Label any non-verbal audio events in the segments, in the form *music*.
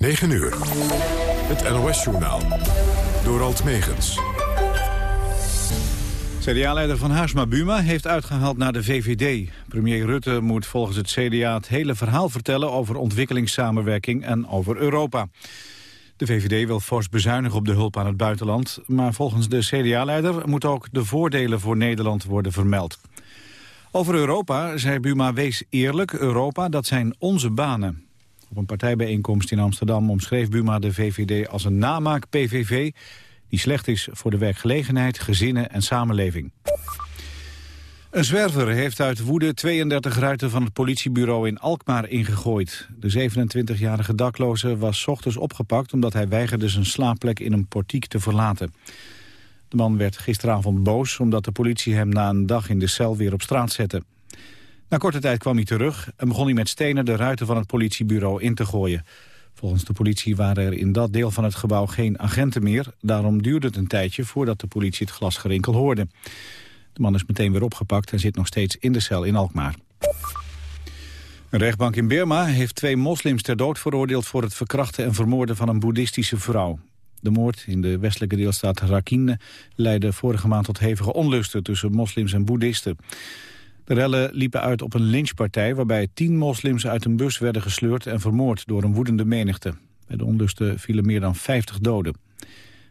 9 uur. Het NOS-journaal. Door Alt Megens. CDA-leider Van Haarsma Buma heeft uitgehaald naar de VVD. Premier Rutte moet volgens het CDA het hele verhaal vertellen... over ontwikkelingssamenwerking en over Europa. De VVD wil fors bezuinigen op de hulp aan het buitenland... maar volgens de CDA-leider moet ook de voordelen voor Nederland worden vermeld. Over Europa zei Buma, wees eerlijk, Europa, dat zijn onze banen. Op een partijbijeenkomst in Amsterdam omschreef Buma de VVD als een namaak-PVV... die slecht is voor de werkgelegenheid, gezinnen en samenleving. Een zwerver heeft uit woede 32 ruiten van het politiebureau in Alkmaar ingegooid. De 27-jarige dakloze was ochtends opgepakt omdat hij weigerde zijn slaapplek in een portiek te verlaten. De man werd gisteravond boos omdat de politie hem na een dag in de cel weer op straat zette. Na korte tijd kwam hij terug en begon hij met stenen de ruiten van het politiebureau in te gooien. Volgens de politie waren er in dat deel van het gebouw geen agenten meer. Daarom duurde het een tijdje voordat de politie het glasgerinkel hoorde. De man is meteen weer opgepakt en zit nog steeds in de cel in Alkmaar. Een rechtbank in Burma heeft twee moslims ter dood veroordeeld... voor het verkrachten en vermoorden van een boeddhistische vrouw. De moord in de westelijke deelstaat Rakhine leidde vorige maand tot hevige onlusten... tussen moslims en boeddhisten. De rellen liepen uit op een lynchpartij... waarbij tien moslims uit een bus werden gesleurd en vermoord door een woedende menigte. Bij de onlusten vielen meer dan 50 doden.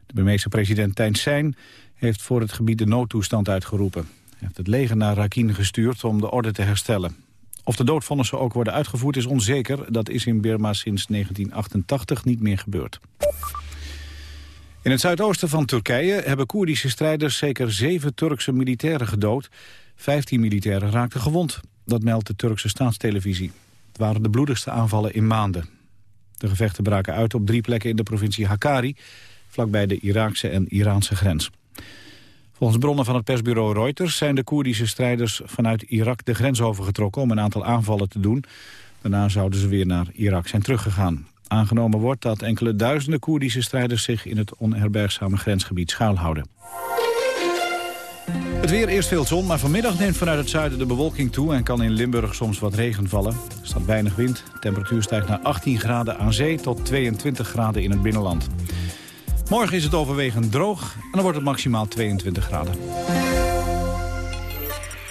De Burmeese president Thein Sein heeft voor het gebied de noodtoestand uitgeroepen. Hij heeft het leger naar Rakhine gestuurd om de orde te herstellen. Of de doodvonnissen ook worden uitgevoerd is onzeker. Dat is in Burma sinds 1988 niet meer gebeurd. In het zuidoosten van Turkije hebben Koerdische strijders zeker zeven Turkse militairen gedood. Vijftien militairen raakten gewond. Dat meldt de Turkse staatstelevisie. Het waren de bloedigste aanvallen in maanden. De gevechten braken uit op drie plekken in de provincie Hakkari... vlakbij de Iraakse en Iraanse grens. Volgens bronnen van het persbureau Reuters zijn de Koerdische strijders vanuit Irak de grens overgetrokken om een aantal aanvallen te doen. Daarna zouden ze weer naar Irak zijn teruggegaan. Aangenomen wordt dat enkele duizenden Koerdische strijders zich in het onherbergzame grensgebied schuilhouden. Het weer eerst veel zon, maar vanmiddag neemt vanuit het zuiden de bewolking toe... en kan in Limburg soms wat regen vallen. Er staat weinig wind. De temperatuur stijgt naar 18 graden aan zee tot 22 graden in het binnenland. Morgen is het overwegend droog en dan wordt het maximaal 22 graden.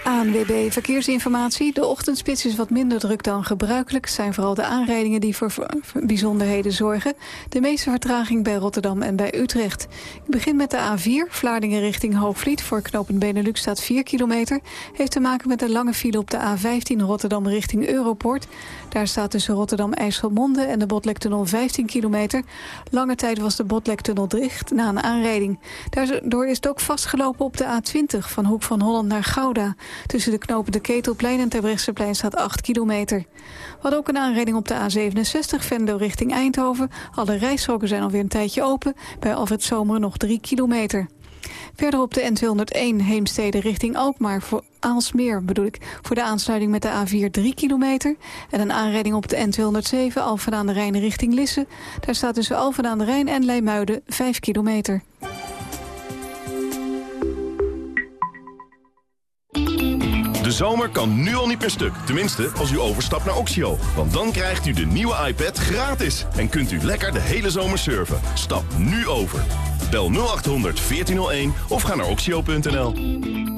ANWB Verkeersinformatie. De ochtendspits is wat minder druk dan gebruikelijk. Het zijn vooral de aanrijdingen die voor bijzonderheden zorgen. De meeste vertraging bij Rotterdam en bij Utrecht. Ik begin met de A4, Vlaardingen richting Hoogvliet. Voor knooppunt Benelux staat 4 kilometer. Heeft te maken met een lange file op de A15 Rotterdam richting Europort. Daar staat tussen Rotterdam-IJsselmonde en de Botlektunnel 15 kilometer. Lange tijd was de Botlektunnel dicht na een aanrijding. Daardoor is het ook vastgelopen op de A20 van Hoek van Holland naar Gouda. Tussen de knopen de Ketelplein en Terbrechtseplein staat 8 kilometer. Hadden ook een aanrijding op de A67 Venlo richting Eindhoven. Alle rijstroken zijn alweer een tijdje open. Bij Alfred Zomer nog 3 kilometer. Verder op de N201 Heemstede richting Alkmaar, voor Aalsmeer bedoel ik, voor de aansluiting met de A4 3 kilometer. En een aanrijding op de N207 Alphen aan de Rijn richting Lisse. Daar staat tussen Alphen aan de Rijn en Leimuiden 5 kilometer. De zomer kan nu al niet meer stuk. Tenminste, als u overstapt naar Oxio. Want dan krijgt u de nieuwe iPad gratis. En kunt u lekker de hele zomer surfen. Stap nu over. Bel 0800 1401 of ga naar oxio.nl.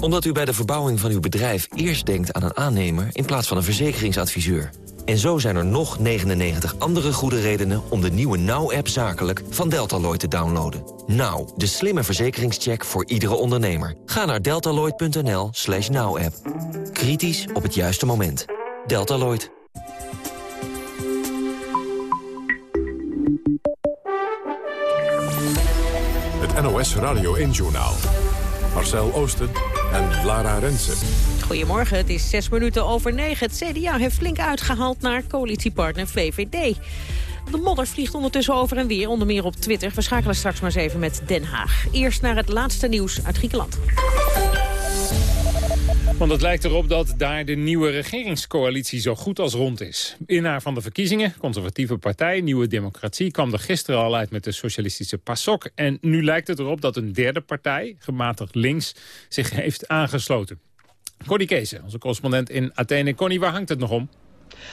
Omdat u bij de verbouwing van uw bedrijf eerst denkt aan een aannemer in plaats van een verzekeringsadviseur. En zo zijn er nog 99 andere goede redenen om de nieuwe Now-app zakelijk van Deltaloid te downloaden. Now, de slimme verzekeringscheck voor iedere ondernemer. Ga naar deltaloid.nl slash now-app. Kritisch op het juiste moment. Deltaloid. Het NOS Radio 1-journaal. Marcel Oosten en Lara Rensen. Goedemorgen, het is zes minuten over negen. Het CDA heeft flink uitgehaald naar coalitiepartner VVD. De modder vliegt ondertussen over en weer, onder meer op Twitter. We schakelen straks maar even met Den Haag. Eerst naar het laatste nieuws uit Griekenland. Want het lijkt erop dat daar de nieuwe regeringscoalitie zo goed als rond is. Innaar van de verkiezingen, conservatieve partij, Nieuwe Democratie... kwam er gisteren al uit met de socialistische PASOK. En nu lijkt het erop dat een derde partij, gematigd links, zich heeft aangesloten. Connie Kees, onze correspondent in Athene. Connie, waar hangt het nog om?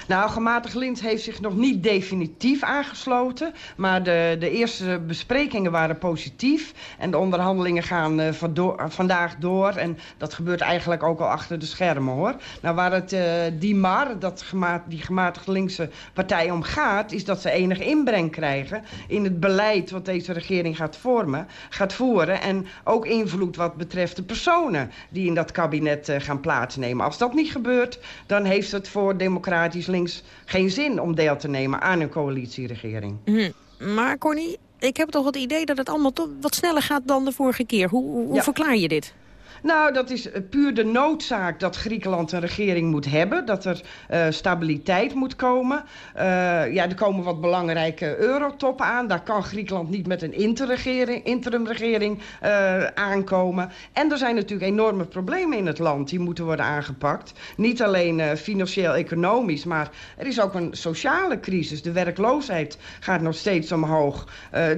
Nou, gematigd Lint heeft zich nog niet definitief aangesloten. Maar de, de eerste besprekingen waren positief. En de onderhandelingen gaan uh, vandaag door. En dat gebeurt eigenlijk ook al achter de schermen, hoor. Nou, waar het uh, die MAR, dat die gematigd linkse partij om gaat... is dat ze enig inbreng krijgen in het beleid wat deze regering gaat vormen, gaat voeren. En ook invloed wat betreft de personen die in dat kabinet uh, gaan plaatsnemen. Als dat niet gebeurt, dan heeft het voor democratisch links geen zin om deel te nemen aan een coalitieregering. Mm. Maar Corny, ik heb toch het idee dat het allemaal toch wat sneller gaat dan de vorige keer. Hoe, hoe ja. verklaar je dit? Nou, dat is puur de noodzaak dat Griekenland een regering moet hebben. Dat er uh, stabiliteit moet komen. Uh, ja, er komen wat belangrijke eurotoppen aan. Daar kan Griekenland niet met een interimregering uh, aankomen. En er zijn natuurlijk enorme problemen in het land. Die moeten worden aangepakt. Niet alleen financieel-economisch, maar er is ook een sociale crisis. De werkloosheid gaat nog steeds omhoog.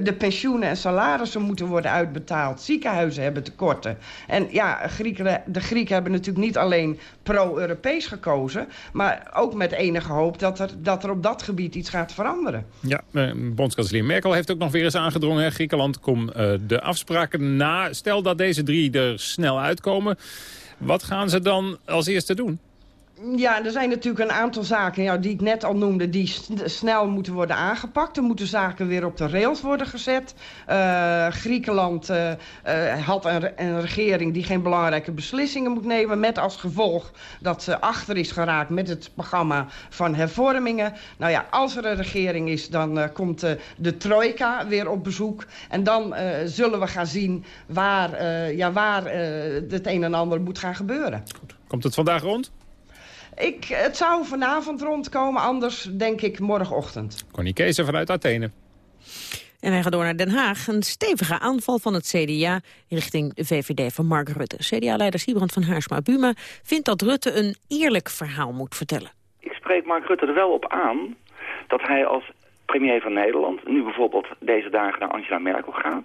de pensioenen en salarissen moeten worden uitbetaald. Ziekenhuizen hebben tekorten. En ja, Grieken, de Grieken hebben natuurlijk niet alleen pro-Europees gekozen... maar ook met enige hoop dat er, dat er op dat gebied iets gaat veranderen. Ja, eh, bondskanselier Merkel heeft ook nog weer eens aangedrongen. Griekenland, kom uh, de afspraken na. Stel dat deze drie er snel uitkomen. Wat gaan ze dan als eerste doen? Ja, er zijn natuurlijk een aantal zaken ja, die ik net al noemde... die snel moeten worden aangepakt. Er moeten zaken weer op de rails worden gezet. Uh, Griekenland uh, uh, had een, een, regering die geen belangrijke beslissingen moet nemen... met als gevolg dat ze achter is geraakt met het programma van hervormingen. Nou ja, als er een regering is, dan komt de trojka weer op bezoek. En dan zullen we gaan zien waar, ja, waar het een en ander moet gaan gebeuren. Komt het vandaag rond? Ik, het zou vanavond rondkomen, anders denk ik morgenochtend. Connie Keeser vanuit Athene. En wij gaan door naar Den Haag. Een stevige aanval van het CDA richting de VVD van Mark Rutte. CDA-leider Siebrand van Haarsma-Buma vindt dat Rutte een eerlijk verhaal moet vertellen. Ik spreek Mark Rutte er wel op aan dat hij als premier van Nederland... nu bijvoorbeeld deze dagen naar Angela Merkel gaat...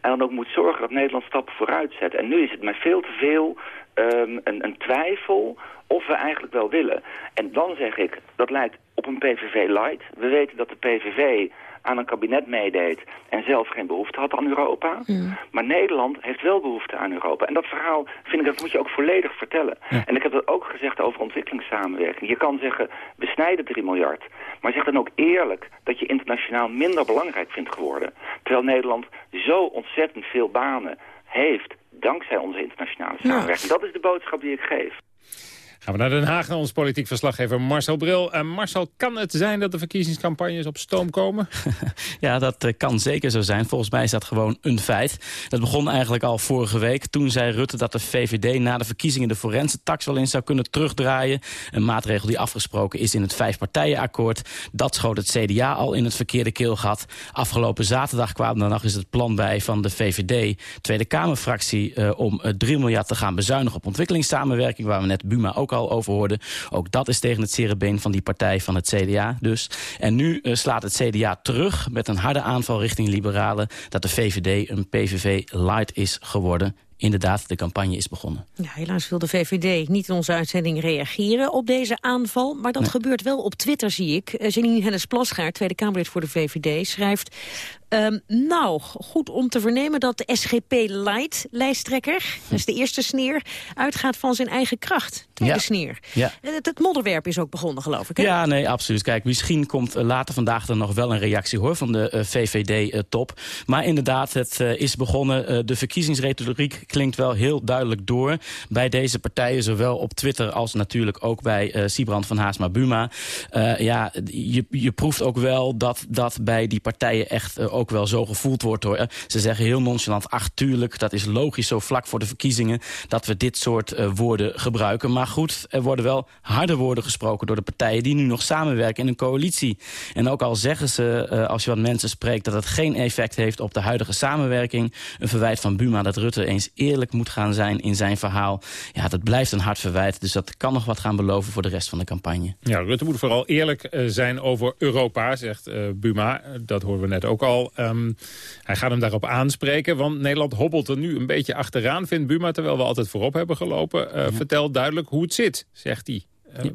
en dan ook moet zorgen dat Nederland stappen vooruit zet. En nu is het met veel te veel um, een, een twijfel of we eigenlijk wel willen. En dan zeg ik, dat lijkt op een PVV-light. We weten dat de PVV aan een kabinet meedeed en zelf geen behoefte had aan Europa. Ja. Maar Nederland heeft wel behoefte aan Europa. En dat verhaal vind ik, dat moet je ook volledig vertellen. Ja. En ik heb dat ook gezegd over ontwikkelingssamenwerking. Je kan zeggen, we snijden 3 miljard. Maar zeg dan ook eerlijk dat je internationaal minder belangrijk vindt geworden. Terwijl Nederland zo ontzettend veel banen heeft dankzij onze internationale samenwerking. Ja. Dat is de boodschap die ik geef. Gaan we naar Den Haag, naar ons politiek verslaggever Marcel Bril. Uh, Marcel, kan het zijn dat de verkiezingscampagnes op stoom komen? *laughs* ja, dat uh, kan zeker zo zijn. Volgens mij is dat gewoon een feit. Dat begon eigenlijk al vorige week. Toen zei Rutte dat de VVD na de verkiezingen de forense tax wel eens zou kunnen terugdraaien. Een maatregel die afgesproken is in het vijfpartijenakkoord. Dat schoot het CDA al in het verkeerde keelgat. Afgelopen zaterdag kwam dan nog eens het plan bij van de VVD, Tweede Kamerfractie, uh, om 3 miljard te gaan bezuinigen op ontwikkelingssamenwerking, waar we net Buma ook ook al over hoorden. Ook dat is tegen het cerebeen van die partij van het CDA dus. En nu slaat het CDA terug met een harde aanval richting liberalen... dat de VVD een PVV-light is geworden inderdaad, de campagne is begonnen. Ja, helaas wil de VVD niet in onze uitzending reageren op deze aanval. Maar dat gebeurt wel op Twitter, zie ik. Janine Hennis Plasgaard, Tweede Kamerlid voor de VVD, schrijft... Um, nou, goed om te vernemen dat de SGP Light lijsttrekker, dat is de eerste sneer, uitgaat van zijn eigen kracht. Tweede ja. sneer. Ja. Het, het, modderwerp is ook begonnen, geloof ik. Hè? Ja, nee, absoluut. Kijk, misschien komt uh, later vandaag er nog wel een reactie hoor van de uh, VVD-top. Uh, maar inderdaad, het is begonnen. de verkiezingsretoriek klinkt wel heel duidelijk door bij deze partijen, zowel op Twitter als natuurlijk ook bij Sibrand van Haasma-Buma. ja, je, je proeft ook wel dat, dat bij die partijen echt ook wel zo gevoeld wordt. Hoor. Ze zeggen heel nonchalant, ach tuurlijk, dat is logisch zo vlak voor de verkiezingen... dat we dit soort uh, woorden gebruiken. Maar goed, er worden wel harde woorden gesproken door de partijen... die nu nog samenwerken in een coalitie. En ook al zeggen ze, uh, als je wat mensen spreekt... dat het geen effect heeft op de huidige samenwerking... een verwijt van Buma dat Rutte eens eerlijk moet gaan zijn in zijn verhaal... ja, dat blijft een hard verwijt. Dus dat kan nog wat gaan beloven voor de rest van de campagne. Ja, Rutte moet vooral eerlijk zijn over Europa, zegt Buma. Dat horen we net ook al. Um, hij gaat hem daarop aanspreken, want Nederland hobbelt er nu een beetje achteraan, vindt Buma, terwijl we altijd voorop hebben gelopen. Uh, ja. Vertel duidelijk hoe het zit, zegt hij. Uh,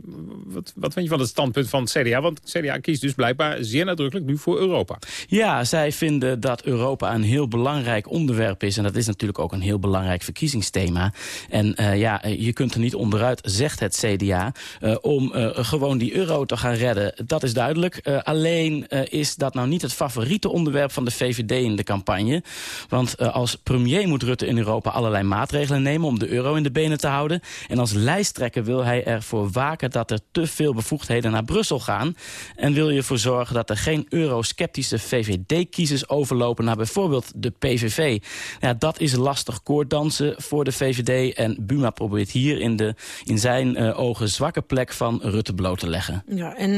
wat, wat vind je van het standpunt van het CDA? Want het CDA kiest dus blijkbaar zeer nadrukkelijk nu voor Europa. Ja, zij vinden dat Europa een heel belangrijk onderwerp is. En dat is natuurlijk ook een heel belangrijk verkiezingsthema. En uh, ja, je kunt er niet onderuit, zegt het CDA, uh, om gewoon die euro te gaan redden. Dat is duidelijk. alleen is dat nou niet het favoriete onderwerp van de VVD in de campagne. Want als premier moet Rutte in Europa allerlei maatregelen nemen om de euro in de benen te houden. En als lijsttrekker wil hij ervoor dat er te veel bevoegdheden naar Brussel gaan. En wil je ervoor zorgen dat er geen eurosceptische VVD-kiezers overlopen naar bijvoorbeeld de PVV. Ja, dat is lastig koorddansen voor de VVD. En Buma probeert hier in, de, in zijn uh, ogen zwakke plek van Rutte bloot te leggen. Ja, en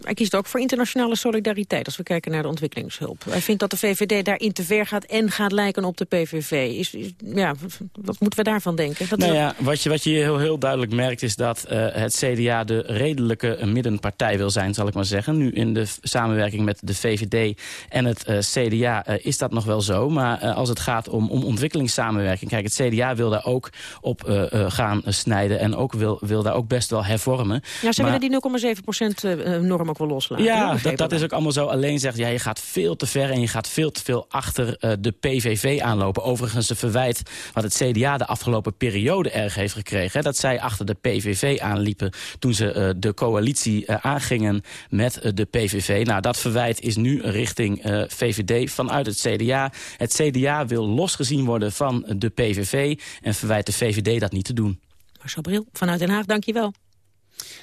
hij kiest ook voor internationale solidariteit als we kijken naar de ontwikkelingshulp. Hij vindt dat de VVD daarin te ver gaat en gaat lijken op de PVV. Is, is ja, wat moeten we daarvan denken? Dat nou ja, wat je, wat je heel, heel duidelijk merkt is dat uh, het CDA de redelijke middenpartij wil zijn, zal ik maar zeggen. Nu in de samenwerking met de VVD en het uh, CDA uh, is dat nog wel zo. Maar uh, als het gaat om, om ontwikkelingssamenwerking... kijk, het CDA wil daar ook op gaan snijden en ook wil, wil daar ook best wel hervormen. Ja, ze maar, willen die 0,7% norm ook wel loslaten. Ja, dat, dat is ook allemaal zo. Alleen zegt, ja, je gaat veel te ver en je gaat veel te veel achter de PVV aanlopen. Overigens een verwijt wat het CDA de afgelopen periode erg heeft gekregen. Hè, dat zij achter de PVV aanliepen toen ze uh, de coalitie uh, aangingen met uh, de PVV. Nou, dat verwijt is nu richting VVD vanuit het CDA. Het CDA wil losgezien worden van de PVV en verwijt de VVD dat niet te doen. Marcel Bril, vanuit Den Haag, dank je wel.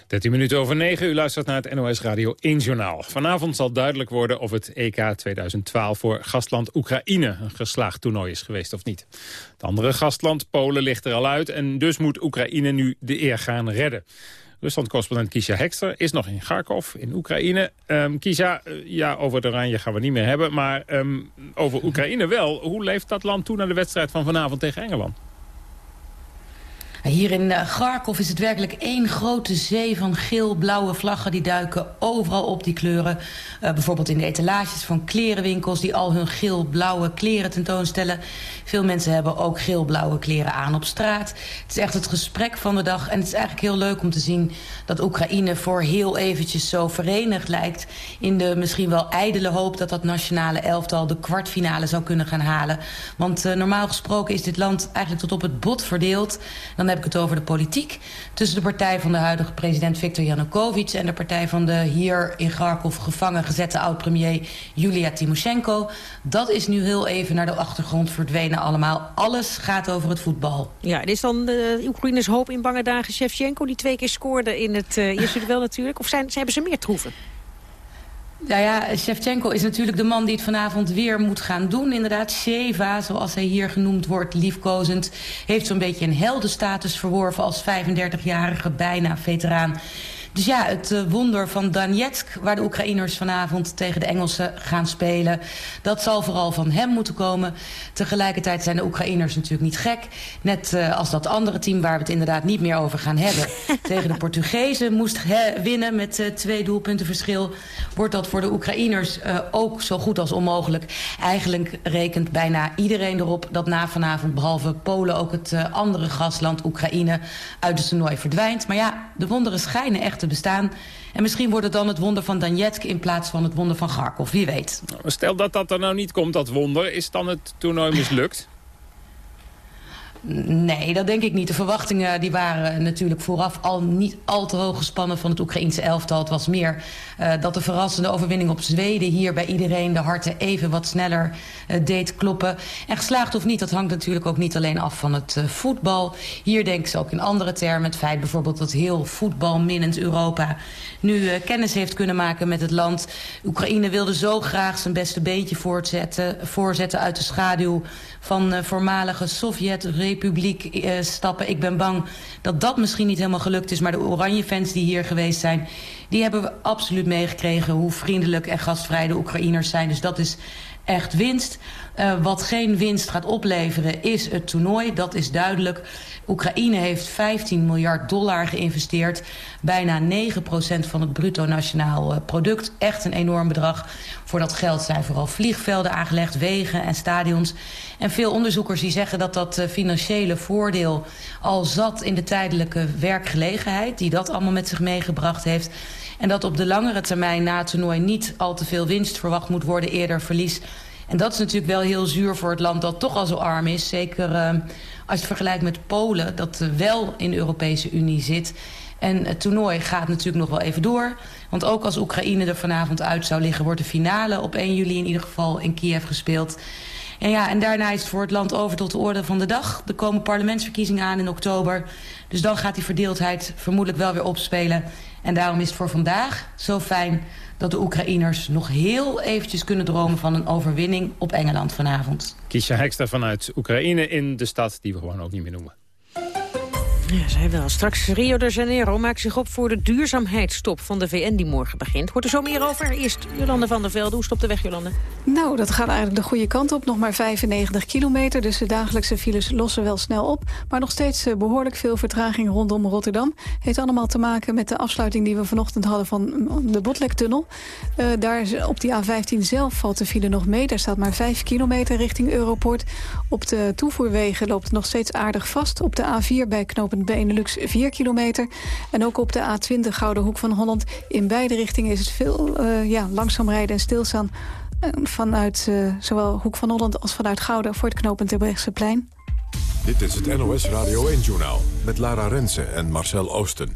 13 minuten over 9, u luistert naar het NOS Radio 1 Journaal. Vanavond zal duidelijk worden of het EK 2012 voor gastland Oekraïne een geslaagd toernooi is geweest of niet. Het andere gastland, Polen, ligt er al uit en dus moet Oekraïne nu de eer gaan redden. Rusland-correspondent Kisha Hekster is nog in Kharkov, in Oekraïne. Um, Kisha, uh, ja, over het oranje gaan we niet meer hebben, maar um, over Oekraïne wel. Hoe leeft dat land toe naar de wedstrijd van vanavond tegen Engeland? Hier in Kharkov is het werkelijk één grote zee van geel-blauwe vlaggen. Die duiken overal op die kleuren. Uh, bijvoorbeeld in de etalages van klerenwinkels die al hun geel-blauwe kleren tentoonstellen. Veel mensen hebben ook geel-blauwe kleren aan op straat. Het is echt het gesprek van de dag. En het is eigenlijk heel leuk om te zien dat Oekraïne voor heel eventjes zo verenigd lijkt. In de misschien wel ijdele hoop dat dat nationale elftal de kwartfinale zou kunnen gaan halen. Want uh, normaal gesproken is dit land eigenlijk tot op het bot verdeeld. Dan heb ik het over de politiek. Tussen de partij van de huidige president Viktor Yanukovych... en de partij van de hier in Kharkov gevangen gezette oud-premier Julia Timoshenko. Dat is nu heel even naar de achtergrond verdwenen allemaal. Alles gaat over het voetbal. Ja, dit is dan de Oekraïners hoop in bange dagen Shevchenko... die twee keer scoorde in het uh, eerste duel natuurlijk. Of zijn, hebben ze meer troeven? Nou ja, Shevchenko is natuurlijk de man die het vanavond weer moet gaan doen. Inderdaad, Sheva, zoals hij hier genoemd wordt, liefkozend... heeft zo'n beetje een heldenstatus verworven als 35-jarige bijna veteraan Dus ja, het uh, wonder van Donetsk, waar de Oekraïners vanavond tegen de Engelsen gaan spelen... dat zal vooral van hem moeten komen. Tegelijkertijd zijn de Oekraïners natuurlijk niet gek. Net uh, als dat andere team waar we het inderdaad niet meer over gaan hebben... *laughs* tegen de Portugezen moest winnen met uh, twee doelpunten verschil... wordt dat voor de Oekraïners ook zo goed als onmogelijk. Eigenlijk rekent bijna iedereen erop dat na vanavond... behalve Polen ook het andere gastland Oekraïne uit het toernooi verdwijnt. Maar ja, de wonderen schijnen echt te bestaan. En misschien wordt het dan het wonder van Donetsk in plaats van het wonder van Kharkov. Wie weet. Stel dat dat er nou niet komt, dat wonder. Is dan het toernooi mislukt? Nee, dat denk ik niet. De verwachtingen die waren natuurlijk vooraf al niet al te hoog gespannen van het Oekraïense elftal. Het was meer uh, dat de verrassende overwinning op Zweden hier bij iedereen de harten even wat sneller uh, deed kloppen. En geslaagd of niet, dat hangt natuurlijk ook niet alleen af van het uh, voetbal. Hier denken ze ook in andere termen. Het feit bijvoorbeeld dat heel voetbalminnend Europa nu kennis heeft kunnen maken met het land. Oekraïne wilde zo graag zijn beste beentje voortzetten, voorzetten uit de schaduw van voormalige Sovjet-republiek stappen. Ik ben bang dat dat misschien niet helemaal gelukt is. Maar de oranje fans die hier geweest zijn... die hebben we absoluut meegekregen hoe vriendelijk en gastvrij de Oekraïners zijn. Dus dat is echt winst. Uh, wat geen winst gaat opleveren is het toernooi, dat is duidelijk. Oekraïne heeft 15 miljard dollar geïnvesteerd. Bijna 9% van het bruto nationaal product. Echt een enorm bedrag. Voor dat geld zijn vooral vliegvelden aangelegd, wegen en stadions. En veel onderzoekers die zeggen dat dat financiële voordeel al zat in de tijdelijke werkgelegenheid... die dat allemaal met zich meegebracht heeft... En dat op de langere termijn na het toernooi niet al te veel winst verwacht moet worden, eerder verlies. En dat is natuurlijk wel heel zuur voor het land dat toch al zo arm is. Zeker uh, als je het vergelijkt met Polen, dat wel in de Europese Unie zit. En het toernooi gaat natuurlijk nog wel even door. Want ook als Oekraïne er vanavond uit zou liggen... wordt de finale op 1 juli in ieder geval in Kiev gespeeld. En, ja, en daarna is het voor het land over tot de orde van de dag. Er komen parlementsverkiezingen aan in oktober. Dus dan gaat die verdeeldheid vermoedelijk wel weer opspelen. En daarom is het voor vandaag zo fijn dat de Oekraïners nog heel eventjes kunnen dromen van een overwinning op Engeland vanavond. Kiesja Hekster vanuit Oekraïne in de stad die we gewoon ook niet meer noemen. Ja, zij wel. Straks Rio de Janeiro maakt zich op voor de duurzaamheidstop van de VN die morgen begint. Hoort er zo meer over? Eerst Jolande van der Velde. Hoe stopt de weg, Jolande? Nou, dat gaat eigenlijk de goede kant op. Nog maar 95 kilometer, dus de dagelijkse files lossen wel snel op. Maar nog steeds eh, behoorlijk veel vertraging rondom Rotterdam. Heeft allemaal te maken met de afsluiting die we vanochtend hadden van mm, de Botlektunnel. Uh, daar op die A15 zelf valt de file nog mee. Daar staat maar 5 kilometer richting Europort. Op de toevoerwegen loopt het nog steeds aardig vast. Op de A4 bij Benelux 4 kilometer. En ook op de A20 Gouden Hoek van Holland. In beide richtingen is het veel uh, ja, langzaam rijden en stilstaan... vanuit uh, zowel Hoek van Holland als vanuit Gouden... voor het knooppunt plein. Dit is het NOS Radio 1-journaal met Lara Rensen en Marcel Oosten.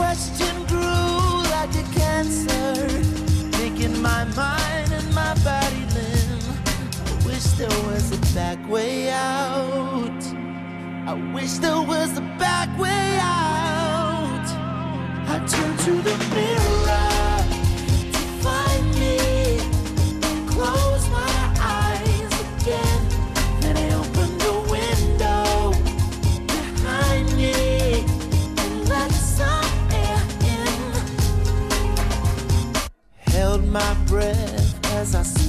question grew like a cancer, making my mind and my body limb. I wish there was a back way out. I wish there was a back way out. I turned to the mirror.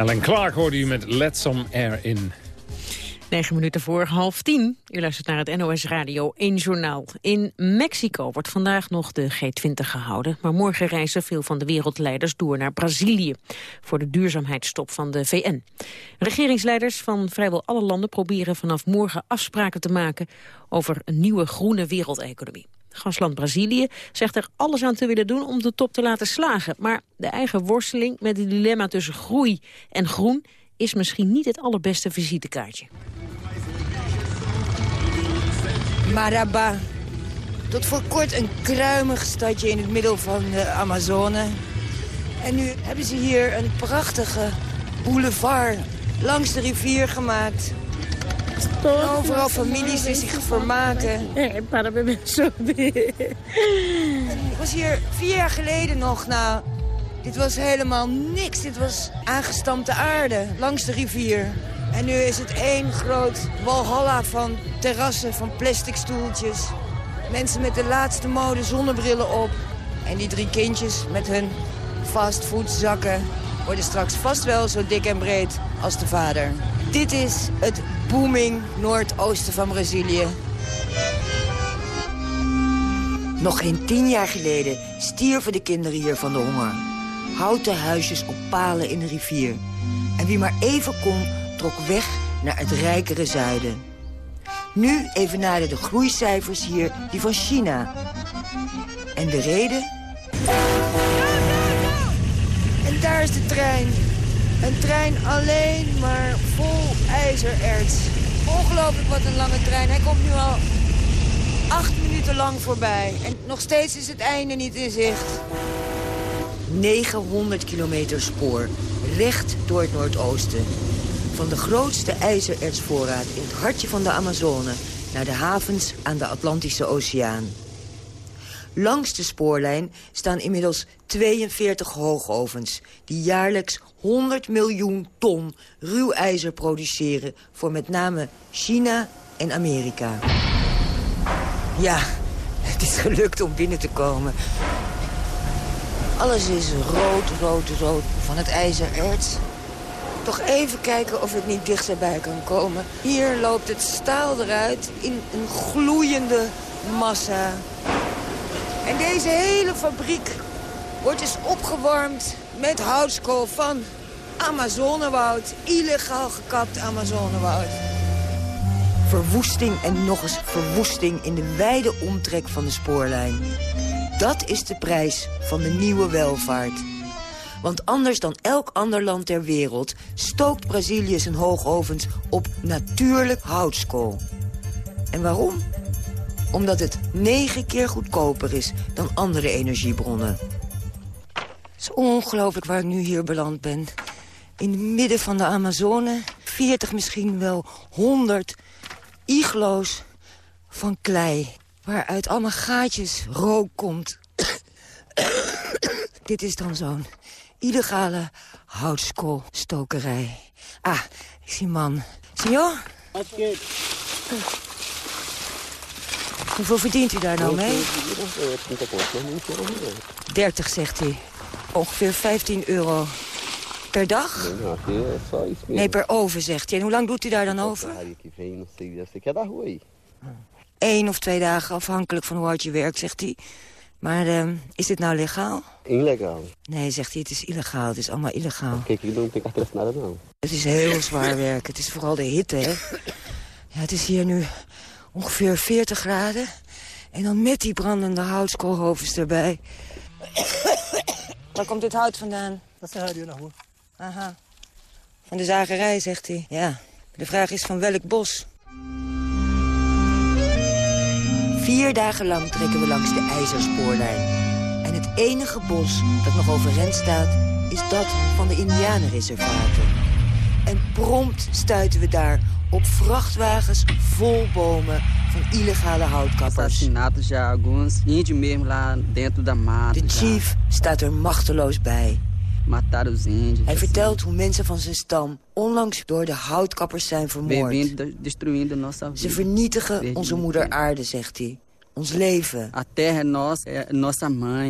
Ellen Clark hoorde u met Let Some Air In. 9 minuten voor half tien. U luistert naar het NOS Radio 1 Journaal. In Mexico wordt vandaag nog de G20 gehouden. Maar morgen reizen veel van de wereldleiders door naar Brazilië... voor de duurzaamheidstop van de VN. Regeringsleiders van vrijwel alle landen proberen vanaf morgen afspraken te maken... over een nieuwe groene wereldeconomie. Gastland Brazilië zegt er alles aan te willen doen om de top te laten slagen. Maar de eigen worsteling met het dilemma tussen groei en groen... is misschien niet het allerbeste visitekaartje. Maraba. Tot voor kort een kruimig stadje in het midden van de Amazone. En nu hebben ze hier een prachtige boulevard langs de rivier gemaakt. Overal families die zich vermaken. Ik was hier vier jaar geleden nog. Nou, dit was helemaal niks. Dit was aangestampte aarde langs de rivier. En nu is het één groot walhalla van terrassen, van plastic stoeltjes. Mensen met de laatste mode zonnebrillen op. En die drie kindjes met hun fastfoodzakken worden straks vast wel zo dik en breed als de vader. Dit is het booming noordoosten van Brazilië. Nog geen tien jaar geleden stierven de kinderen hier van de honger. Houten huisjes op palen in de rivier. En wie maar even kon, trok weg naar het rijkere zuiden. Nu evenaren de groeicijfers hier die van China. En de reden? En daar is de trein. Een trein alleen maar vol ijzererts. Ongelooflijk wat een lange trein. Hij komt nu al acht minuten lang voorbij. En nog steeds is het einde niet in zicht. 900 kilometer spoor, recht door het Noordoosten. Van de grootste ijzerertsvoorraad in het hartje van de Amazone... naar de havens aan de Atlantische Oceaan. Langs de spoorlijn staan inmiddels 42 hoogovens... die jaarlijks 100 miljoen ton ruw ijzer produceren... voor met name China en Amerika. Ja, het is gelukt om binnen te komen. Alles is rood, rood, rood van het ijzererts. Toch even kijken of ik niet dichterbij kan komen. Hier loopt het staal eruit in een gloeiende massa. En deze hele fabriek wordt dus opgewarmd met houtskool van Amazonewoud. Illegaal gekapt Amazonewoud. Verwoesting en nog eens verwoesting in de wijde omtrek van de spoorlijn. Dat is de prijs van de nieuwe welvaart. Want anders dan elk ander land ter wereld... stookt Brazilië zijn hoogovens op natuurlijk houtskool. En waarom? Omdat het negen keer goedkoper is dan andere energiebronnen. Het is ongelooflijk waar ik nu hier beland ben. In het midden van de Amazone, 40 misschien wel 100 iglo's van klei. Waaruit allemaal gaatjes rook komt. *coughs* Dit is dan zo'n illegale houtskoolstokerij. Ah, ik zie een man. Signor? Hoeveel verdient u daar nou mee? 30, zegt hij. Ongeveer 15 euro. Per dag? Nee, per over, zegt hij. En hoe lang doet u daar dan over? Eén of twee dagen, afhankelijk van hoe hard je werkt, zegt hij. Maar uh, is dit nou legaal? Illegaal. Nee, zegt hij, het is illegaal. Het is allemaal illegaal. Kijk, je doet achter de nou. Het is heel zwaar werk. Het is vooral de hitte, hè. Ja, het is hier nu ongeveer 40 graden. En dan met die brandende houtskoolhovens erbij. Waar komt dit hout vandaan? Dat is hier naar hoor. Aha. Van de zagerij, zegt hij. Ja. De vraag is van welk bos? Vier dagen lang trekken we langs de ijzerspoorlijn. En het enige bos dat nog overeind staat... is dat van de indianenreservaten. En prompt stuiten we daar op vrachtwagens vol bomen van illegale houtkappers. De chief staat er machteloos bij. Hij vertelt hoe mensen van zijn stam onlangs door de houtkappers zijn vermoord. Ze vernietigen onze moeder aarde, zegt hij. Ons leven.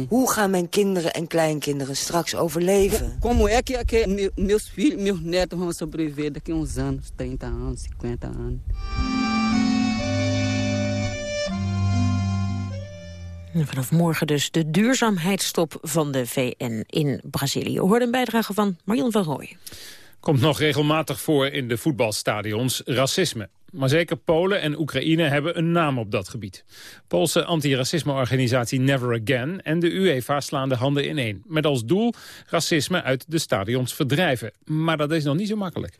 Hoe gaan mijn kinderen en kleinkinderen straks overleven? Como é que, que meus filhos, meus netos vão sobreviver daqui uns anos, 30 anos, 50 anos? Vanaf morgen dus de duurzaamheidstop van de VN in Brazilië. Hoorde een bijdrage van Marion van Rooij. Komt nog regelmatig voor in de voetbalstadions racisme. Maar zeker Polen en Oekraïne hebben een naam op dat gebied. Poolse antiracismeorganisatie Never Again en de UEFA slaan de handen ineen. Met als doel racisme uit de stadions verdrijven. Maar dat is nog niet zo makkelijk.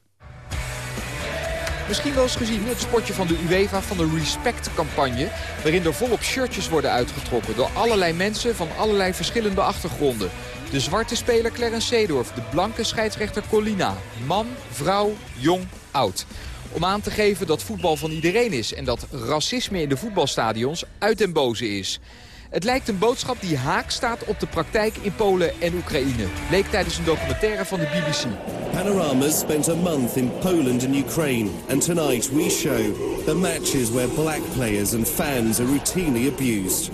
Misschien wel eens gezien het spotje van de UEFA van de Respect-campagne... waarin er volop shirtjes worden uitgetrokken door allerlei mensen van allerlei verschillende achtergronden. De zwarte speler Clarence Seedorf, de blanke scheidsrechter Colina. Man, vrouw, jong, oud. Om aan te geven dat voetbal van iedereen is en dat racisme in de voetbalstadions uit den boze is. Het lijkt een boodschap die haak staat op de praktijk in Polen en Oekraïne. Bleek tijdens een documentaire van de BBC. Panorama spent a month in Poland and Ukraine. And tonight we show the matches where black players and fans are routinely abused.